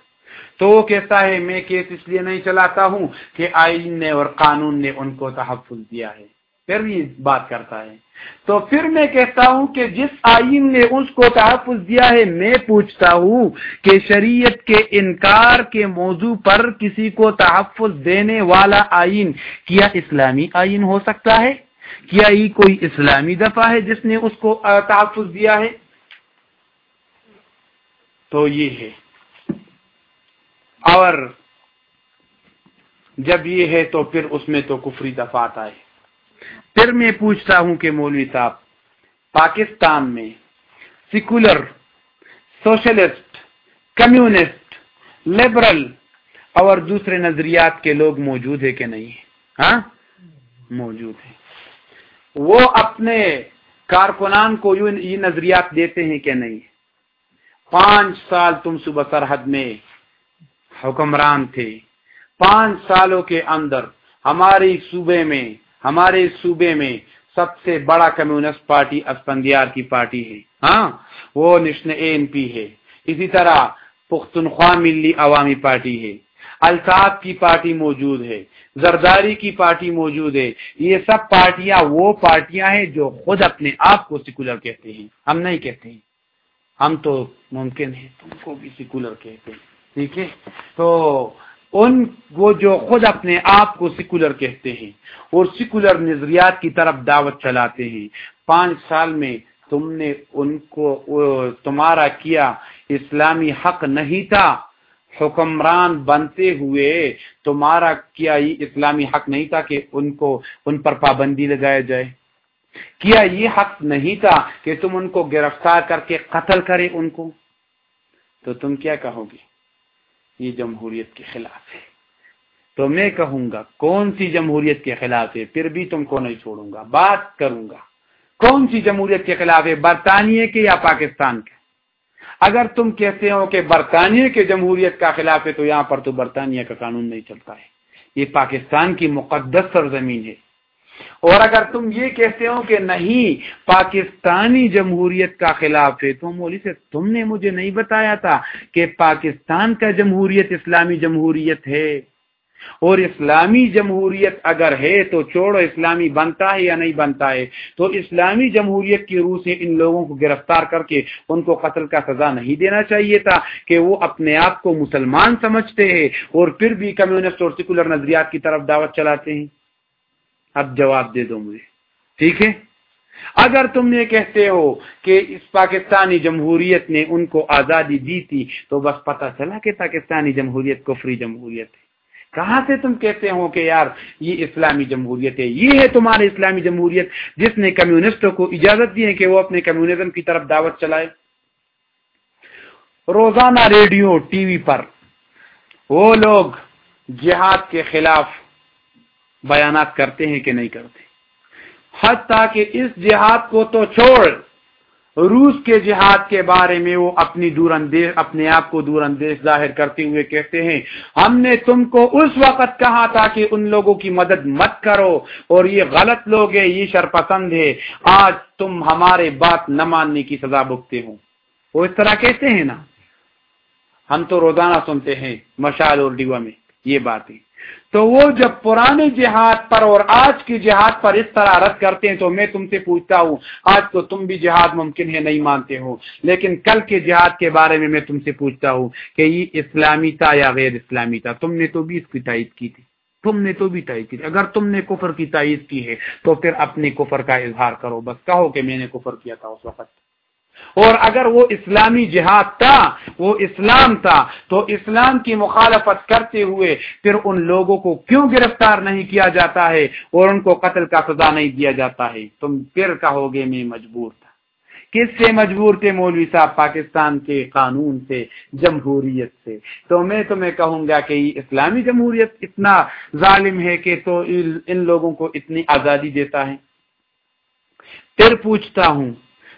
تو وہ کہتا ہے، میں کیس اس لیے نہیں چلاتا ہوں کہ آئین نے اور قانون نے ان کو تحفظ دیا ہے۔ پھر بھی بات کرتا ہے۔ تو پھر میں کہتا ہوں کہ جس آئین نے اس کو تحفظ دیا ہے، میں پوچھتا ہوں کہ شریعت کے انکار کے موضوع پر کسی کو تحفظ دینے والا آئین کیا اسلامی آئین ہو سکتا ہے؟ کیا یہ کوئی اسلامی دفعہ ہے جس نے اس کو تحفظ دیا ہے؟ تو یہ ہے۔ اور جب یہ ہے تو پھر اس میں تو کفری دفات آئے۔ پھر میں پوچھتا ہوں کہ مولوی صاحب، پاکستان میں سیکولر، سوشلسٹ، کمیونسٹ لبرل اور دوسرے نظریات کے لوگ موجود ہے کہ نہیں؟ ہاں؟ موجود ہیں۔ وہ اپنے کارکنان کو یہ نظریات دیتے ہیں کہ نہیں؟ پانچ سال تم صبح سرحد میں حکمران تھے۔ پانچ سالوں کے اندر ہمارے صوبے میں، ہمارے صوبے میں سب سے بڑا کمیونسٹ پارٹی اسپندیار کی پارٹی ہے۔ ہاں وہ نیشنل اے این پی ہے۔ اسی طرح پختونخوا ملی عوامی پارٹی ہے۔ الطاف کی پارٹی موجود ہے۔ زرداری کی پارٹی موجود ہے۔ یہ سب پارٹیاں وہ پارٹیاں ہیں جو خود اپنے آپ کو سیکولر کہتے ہیں۔ ہم نہیں کہتے ہیں۔ ہم تو ممکن ہے تم کو بھی سیکولر کہتے ہیں، ٹھیک ہے؟ تو ان وہ جو خود اپنے آپ کو سیکولر کہتے ہیں اور سیکولر نظریات کی طرف دعوت چلاتے ہیں۔ پانچ سال میں تم نے ان کو تمہارا کیا اسلامی حق نہیں تھا، حکمران بنتے ہوئے تمہارا کیا یہ اسلامی حق نہیں تھا کہ ان کو، ان پر پابندی لگایا جائے؟ کیا یہ حق نہیں تھا کہ تم ان کو گرفتار کر کے قتل کرے ان کو؟ تو تم کیا کہو گے؟ یہ جمہوریت کے خلاف ہے۔ تو میں کہوں گا، کون سی جمہوریت کے خلاف ہے؟ پھر بھی تم کو نہیں چھوڑوں گا۔ بات کروں گا۔ کون سی جمہوریت کے خلاف ہے؟ برطانیہ کے یا پاکستان کے؟ اگر تم کہتے ہو کہ برطانیہ کے جمہوریت کا خلاف ہے، تو یہاں پر تو برطانیہ کا قانون نہیں چلتا ہے۔ یہ پاکستان کی مقدس سرزمین ہے۔ اور اگر تم یہ کہتے ہو کہ نہیں، پاکستانی جمہوریت کا خلاف ہے تو مولی سے تم نے مجھے نہیں بتایا تھا کہ پاکستان کا جمہوریت اسلامی جمہوریت ہے۔ اور اسلامی جمہوریت اگر ہے تو چھوڑو اسلامی بنتا ہے یا نہیں بنتا ہے۔ تو اسلامی جمہوریت کی روح سے ان لوگوں کو گرفتار کر کے ان کو قتل کا سزا نہیں دینا چاہیے تھا کہ وہ اپنے آپ کو مسلمان سمجھتے ہیں اور پھر بھی کمیونسٹ اور سیکولر نظریات کی طرف دعوت چلاتے ہیں۔ اب جواب دے دو مجھے۔ ٹھیک ہے؟ اگر تم یہ کہتے ہو کہ اس پاکستانی جمہوریت نے ان کو آزادی دی تھی، تو بس پتہ چلا کہ پاکستانی جمہوریت کفری جمہوریت ہے۔ کہاں سے تم کہتے ہو کہ یار یہ اسلامی جمہوریت ہے، یہ ہے تمہاری اسلامی جمہوریت، جس نے کمیونسٹوں کو اجازت دی ہے کہ وہ اپنے کمیونزم کی طرف دعوت چلائے؟ روزانہ ریڈیو، ٹی وی پر وہ لوگ جہاد کے خلاف بیانات کرتے ہیں کہ نہیں کرتے۔ حتیٰ کہ اس جہاد کو تو چھوڑ، روس کے جہاد کے بارے میں وہ اپنی دور اندیش اپنے آپ کو دور اندیش ظاہر کرتے ہوئے کہتے ہیں، ہم نے تم کو اس وقت کہا تھا کہ ان لوگوں کی مدد مت کرو، اور یہ غلط لوگ ہیں، یہ شرپسند ہے آج تم ہمارے بات نہ ماننے کی سزا بکتے ہو۔ وہ اس طرح کہتے ہیں نا۔ ہم تو روزانہ سنتے ہیں، مشال اور ڈیوا میں یہ باتیں۔ تو وہ جب پرانے جہاد پر اور آج کی جہاد پر اس طرح رد کرتے ہیں تو میں تم سے پوچھتا ہوں، آج تو تم بھی جہاد ممکن ہے نہیں مانتے ہو، لیکن کل کے جہاد کے بارے میں میں تم سے پوچھتا ہوں کہ یہ اسلامی تھا یا غیر اسلامی تھا؟ تم نے تو بھی اس کی تائید کی تھی۔ تم نے تو بھی تائید کی تھی۔ اگر تم نے کفر کی تائید کی ہے تو پھر اپنے کفر کا اظہار کرو۔ بس کہو کہ میں نے کفر کیا تھا اس وقت۔ اور اگر وہ اسلامی جہاد تھا، وہ اسلام تھا، تو اسلام کی مخالفت کرتے ہوئے پھر ان لوگوں کو کیوں گرفتار نہیں کیا جاتا ہے اور ان کو قتل کا سزا نہیں دیا جاتا ہے؟ تم پھر کہو گے میں مجبور تھا۔ کس سے مجبور تھے مولوی صاحب؟ پاکستان کے قانون سے، جمہوریت سے۔ تو میں تمہیں کہوں گا کہ یہ اسلامی جمہوریت اتنا ظالم ہے کہ تو ان لوگوں کو اتنی آزادی دیتا ہے۔ پھر پوچھتا ہوں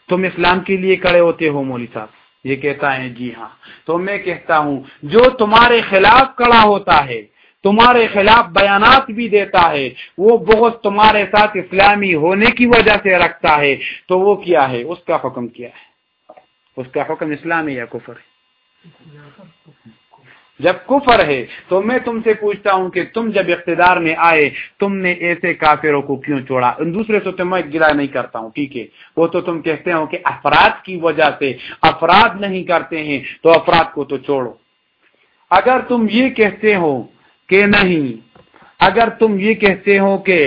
تم اسلام کے لیے کڑے ہوتے ہو مولوی صاحب؟ یہ کہتا ہے جی ہاں۔ تو میں کہتا ہوں، جو تمہارے خلاف کڑا ہوتا ہے، تمہارے خلاف بیانات بھی دیتا ہے، وہ بہت تمہارے ساتھ اسلامی ہونے کی وجہ سے رکھتا ہے، تو وہ کیا ہے؟ اس کا حکم کیا ہے؟ اس کا حکم اسلامی یا کفر ہے؟ جب کفر ہے تو میں تم سے پوچھتا ہوں کہ تم جب اقتدار میں آئے، تم نے ایسے کافروں کو کیوں چھوڑا؟ دوسرے سے میں گرا نہیں کرتا ہوں، ٹھیک ہے؟ وہ تو تم کہتے ہو کہ افراد کی وجہ سے افراد نہیں کرتے ہیں، تو افراد کو تو چھوڑو۔ اگر تم یہ کہتے ہو کہ نہیں، اگر تم یہ کہتے ہو کہ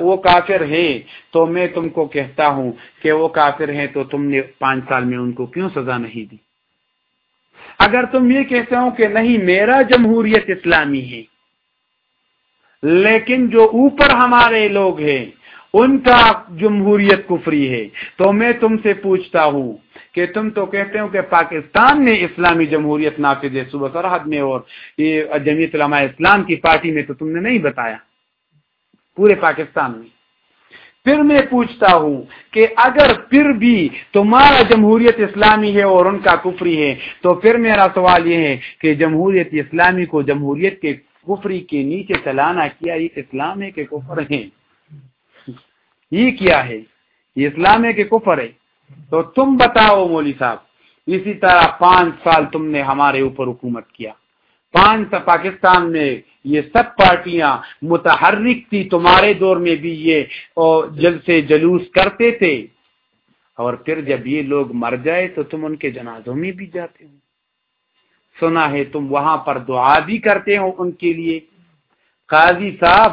وہ کافر ہیں، تو میں تم کو کہتا ہوں کہ وہ کافر ہیں، تو تم نے پانچ سال میں ان کو کیوں سزا نہیں دی؟ اگر تم یہ کہتے ہو کہ نہیں، میرا جمہوریت اسلامی ہے، لیکن جو اوپر ہمارے لوگ ہیں، ان کا جمہوریت کفری ہے۔ تو میں تم سے پوچھتا ہوں کہ تم تو کہتے ہو کہ پاکستان نے اسلامی جمہوریت نافذ ہے صبح سرحد میں، اور یہ جمیت علماء اسلام کی پارٹی میں تو تم نے نہیں بتایا، پورے پاکستان میں۔ پھر میں پوچھتا ہوں کہ اگر پھر بھی تمہارا جمہوریت اسلامی ہے اور ان کا کفری ہے، تو پھر میرا سوال یہ ہے کہ جمہوریت اسلامی کو جمہوریت کے کفری کے نیچے چلانا کیا یہ اسلام ہے کہ کفر ہے؟ یہ کیا ہے؟ یہ اسلام ہے کہ کفر ہے؟ تو تم بتاؤ مولی صاحب، اسی طرح پانچ سال تم نے ہمارے اوپر حکومت کیا۔ پانچ پاکستان میں یہ سب پارٹیاں متحرک تھی، تمہارے دور میں بھی یہ جل سے جلوس کرتے تھے۔ اور پھر جب یہ لوگ مر جائے تو تم ان کے جنازوں میں بھی جاتے ہو۔ سنا ہے تم وہاں پر دعا بھی کرتے ہو ان کے لیے۔ قاضی صاحب،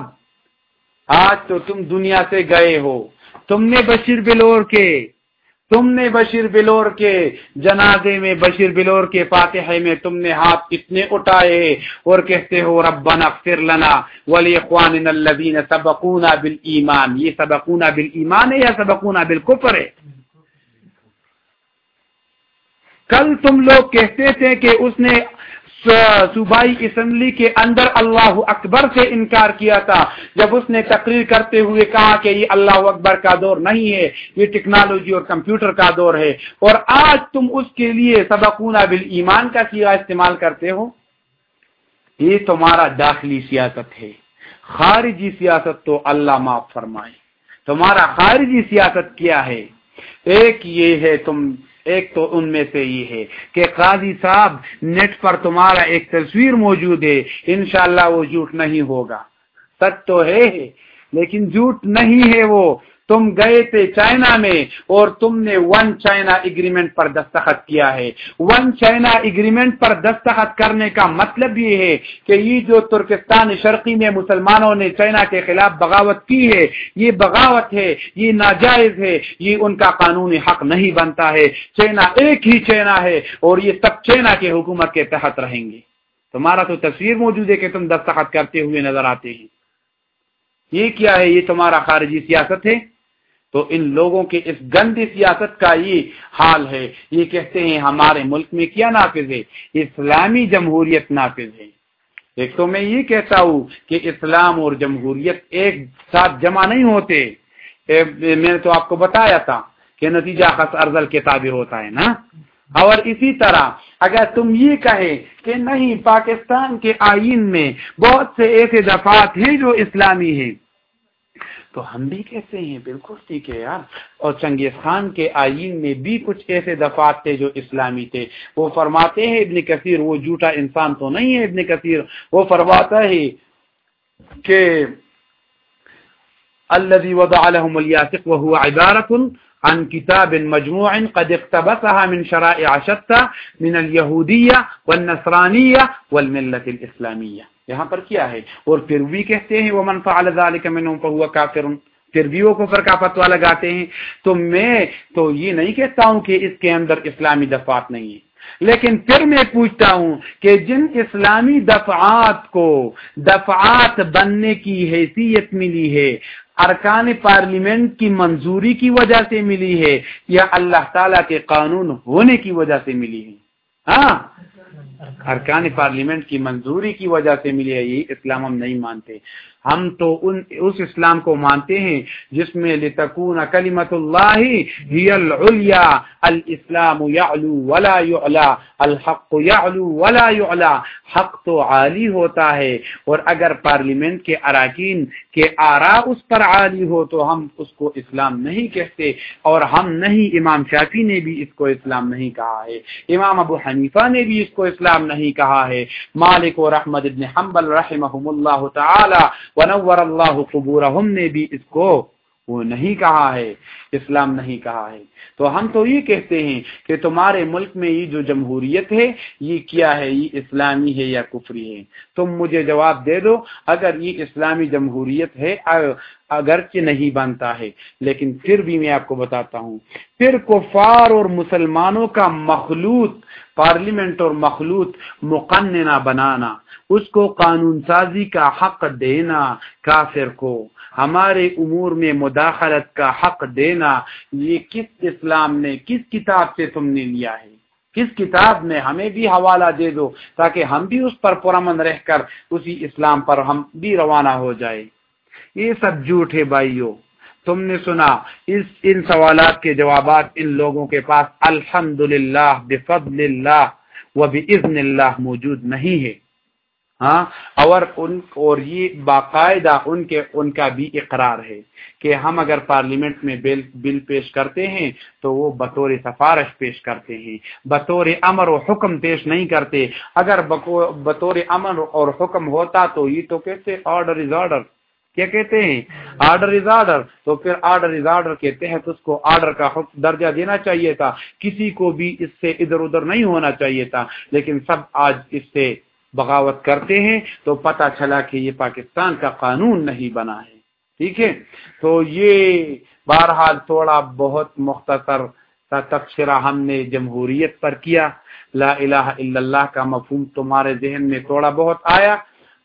آج تو تم دنیا سے گئے ہو۔ تم نے بشیر بلور کے تم نے بشیر بلور کے جنازے میں، بشیر بلور کے فاتحے میں تم نے ہاتھ کتنے اٹھائے اور کہتے ہو، ربنا اغفر لنا ولی اخواننا الذین سبقونا بالایمان یہ سبقونا بالایمان ہے یا سبقونا بالکفر ہے؟ کل تم لوگ کہتے تھے کہ اس نے صوبائی اسمبلی کے اندر اللہ اکبر سے انکار کیا تھا۔ جب اس نے تقریر کرتے ہوئے کہا کہ یہ اللہ اکبر کا دور نہیں ہے، یہ ٹیکنالوجی اور کمپیوٹر کا دور ہے۔ اور آج تم اس کے لیے سبقون بال ایمان کا کیا استعمال کرتے ہو۔ یہ تمہارا داخلی سیاست ہے۔ خارجی سیاست تو اللہ معاف فرمائے۔ تمہارا خارجی سیاست کیا ہے؟ ایک یہ ہے تم ایک تو ان میں سے یہ ہے کہ قاضی صاحب نیٹ پر تمہارا ایک تصویر موجود ہے، انشاءاللہ وہ جھوٹ نہیں ہوگا۔ سچ تو ہے، لیکن جھوٹ نہیں ہے وہ۔ تم گئے تھے چائنا میں اور تم نے ون چائنا اگریمنٹ پر دستخط کیا ہے۔ ون چائنا اگریمنٹ پر دستخط کرنے کا مطلب یہ ہے کہ یہ جو ترکستان شرقی میں مسلمانوں نے چائنا کے خلاف بغاوت کی ہے، یہ بغاوت ہے، یہ ناجائز ہے، یہ ان کا قانونی حق نہیں بنتا ہے۔ چائنا ایک ہی چائنا ہے اور یہ سب چائنا کے حکومت کے تحت رہیں گے۔ تمہارا تو تصویر موجود ہے کہ تم دستخط کرتے ہوئے نظر آتے ہیں۔ یہ کیا ہے؟ یہ تمہارا خارجی سیاست ہے۔ تو ان لوگوں کے اس گندی سیاست کا یہ حال ہے۔ یہ کہتے ہیں ہمارے ملک میں کیا نافذ ہے؟ اسلامی جمہوریت نافذ ہے۔ ایک تو میں یہ کہتا ہوں کہ اسلام اور جمہوریت ایک ساتھ جمع نہیں ہوتے۔ میں نے تو آپ کو بتایا تھا کہ نتیجہ خس ارزل کے تعبیر ہوتا ہے نا۔ اور اسی طرح اگر تم یہ کہے کہ نہیں، پاکستان کے آئین میں بہت سے ایسے دفعات ہیں جو اسلامی ہیں۔ تو ہم بھی کہتے ہیں، بالکل ٹھیک ہے یار۔ اور چنگیز خان کے آئین میں بھی کچھ ایسے دفعات تھے جو اسلامی تھے۔ وہ فرماتے ہیں، ابن کثیر، وہ جھوٹا انسان تو نہیں ہے ابن کثیر۔ وہ فرماتا ہے کہ الذي وضع لهم الياسق وهو عبارة عن كتاب مجموع قد اقتبسها من شرائع شتى من اليهودية والنصرانية والملة الإسلامية۔ یہاں پر کیا ہے؟ اور پھر بھی کہتے ہیں وہ منفا منفا کافر۔ پھر بھی وہ کفر کا فتوا لگاتے ہیں۔ تو میں تو یہ نہیں کہتا ہوں کہ اس کے اندر اسلامی دفعات نہیں ہے لیکن پھر میں پوچھتا ہوں کہ جن اسلامی دفعات کو دفعات بننے کی حیثیت ملی ہے، ارکان پارلیمنٹ کی منظوری کی وجہ سے ملی ہے یا اللہ تعالی کے قانون ہونے کی وجہ سے ملی ہے؟ ہاں۔ ارکان پارلیمنٹ کی منظوری کی وجہ سے ملی ہے یہ اسلام ہم نہیں مانتے۔ ہم تو ان اس اسلام کو مانتے ہیں جس میں لتکون کلمت اللہ ہی العلیا الاسلام یعلو ولا یعلا الحق یعلو ولا یعلا حق تو عالی ہوتا ہے، اور اگر پارلیمنٹ کے اراکین کے آرا اس پر عالی ہو تو ہم اس کو اسلام نہیں کہتے، اور ہم نہیں، امام شافی نے بھی اس کو اسلام نہیں کہا ہے، امام ابو حنیفہ نے بھی اس کو اسلام نہیں کہا ہے۔ مالک اور احمد ابن حنبل رحمہم اللہ تعالی ونور اللہ قبورہم نے بھی اس کو وہ نہیں کہا ہے، اسلام نہیں کہا ہے۔ تو ہم تو یہ کہتے ہیں کہ تمہارے ملک میں یہ جو جمہوریت ہے، یہ کیا ہے؟ یہ اسلامی ہے یا کفری ہے؟ تم مجھے جواب دے دو، اگر یہ اسلامی جمہوریت ہے اگرچہ نہیں بنتا ہے، لیکن پھر بھی میں آپ کو بتاتا ہوں۔ پھر کفار اور مسلمانوں کا مخلوط، پارلیمنٹ اور مخلوط، مقننہ بنانا، اس کو قانون سازی کا حق دینا کافر کو، ہمارے امور میں مداخلت کا حق دینا، یہ کس اسلام نے کس کتاب سے تم نے لیا ہے؟ کس کتاب میں ہمیں بھی حوالہ دے دو تاکہ ہم بھی اس پر پرامن رہ کر اسی اسلام پر ہم بھی روانہ ہو جائے۔ یہ سب جھوٹ ہے بھائیو۔ تم نے سنا، اس، ان سوالات کے جوابات ان لوگوں کے پاس الحمد للہ بفضل اللہ و بزن اللہ موجود نہیں ہے۔ ہاں اور ان اور یہ باقاعدہ ان کے ان کا بھی اقرار ہے کہ ہم اگر پارلیمنٹ میں بل بل پیش کرتے ہیں تو وہ بطور سفارش پیش کرتے ہیں، بطور امر و حکم پیش نہیں کرتے۔ اگر بطور امر اور حکم ہوتا تو یہ تو کہتے آرڈر از آرڈر کیا کہتے ہیں؟ آرڈر از آرڈر تو پھر آرڈر از آرڈر کے تحت اس کو آرڈر کا درجہ دینا چاہیے تھا۔ کسی کو بھی اس سے ادھر ادھر نہیں ہونا چاہیے تھا، لیکن سب آج اس سے بغاوت کرتے ہیں تو پتہ چلا کہ یہ پاکستان کا قانون نہیں بنا ہے۔ ٹھیک ہے؟ تو یہ بہرحال تھوڑا بہت مختصر تبصرہ ہم نے جمہوریت پر کیا۔ لا الہ الا اللہ کا مفہوم تمہارے ذہن میں تھوڑا بہت آیا۔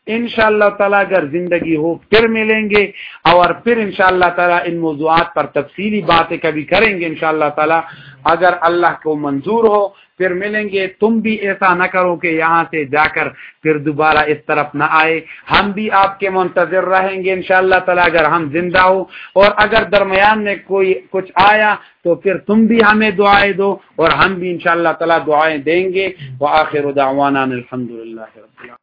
ان شاء اللہ تعالیٰ اگر زندگی ہو پھر ملیں گے اور پھر ان شاء اللہ تعالیٰ ان موضوعات پر تفصیلی باتیں کبھی کریں گے ان شاء اللہ تعالیٰ۔ اگر اللہ کو منظور ہو پھر ملیں گے۔ تم بھی ایسا نہ کرو کہ یہاں سے جا کر پھر دوبارہ اس طرف نہ آئے۔ ہم بھی آپ کے منتظر رہیں گے ان شاء اللہ تعالیٰ، اگر ہم زندہ ہو اور اگر درمیان میں کوئی کچھ آیا تو پھر تم بھی ہمیں دعائیں دو اور ہم بھی ان شاء اللہ تعالیٰ دعائیں دیں گے۔ وہ آخر الحمد العالمین۔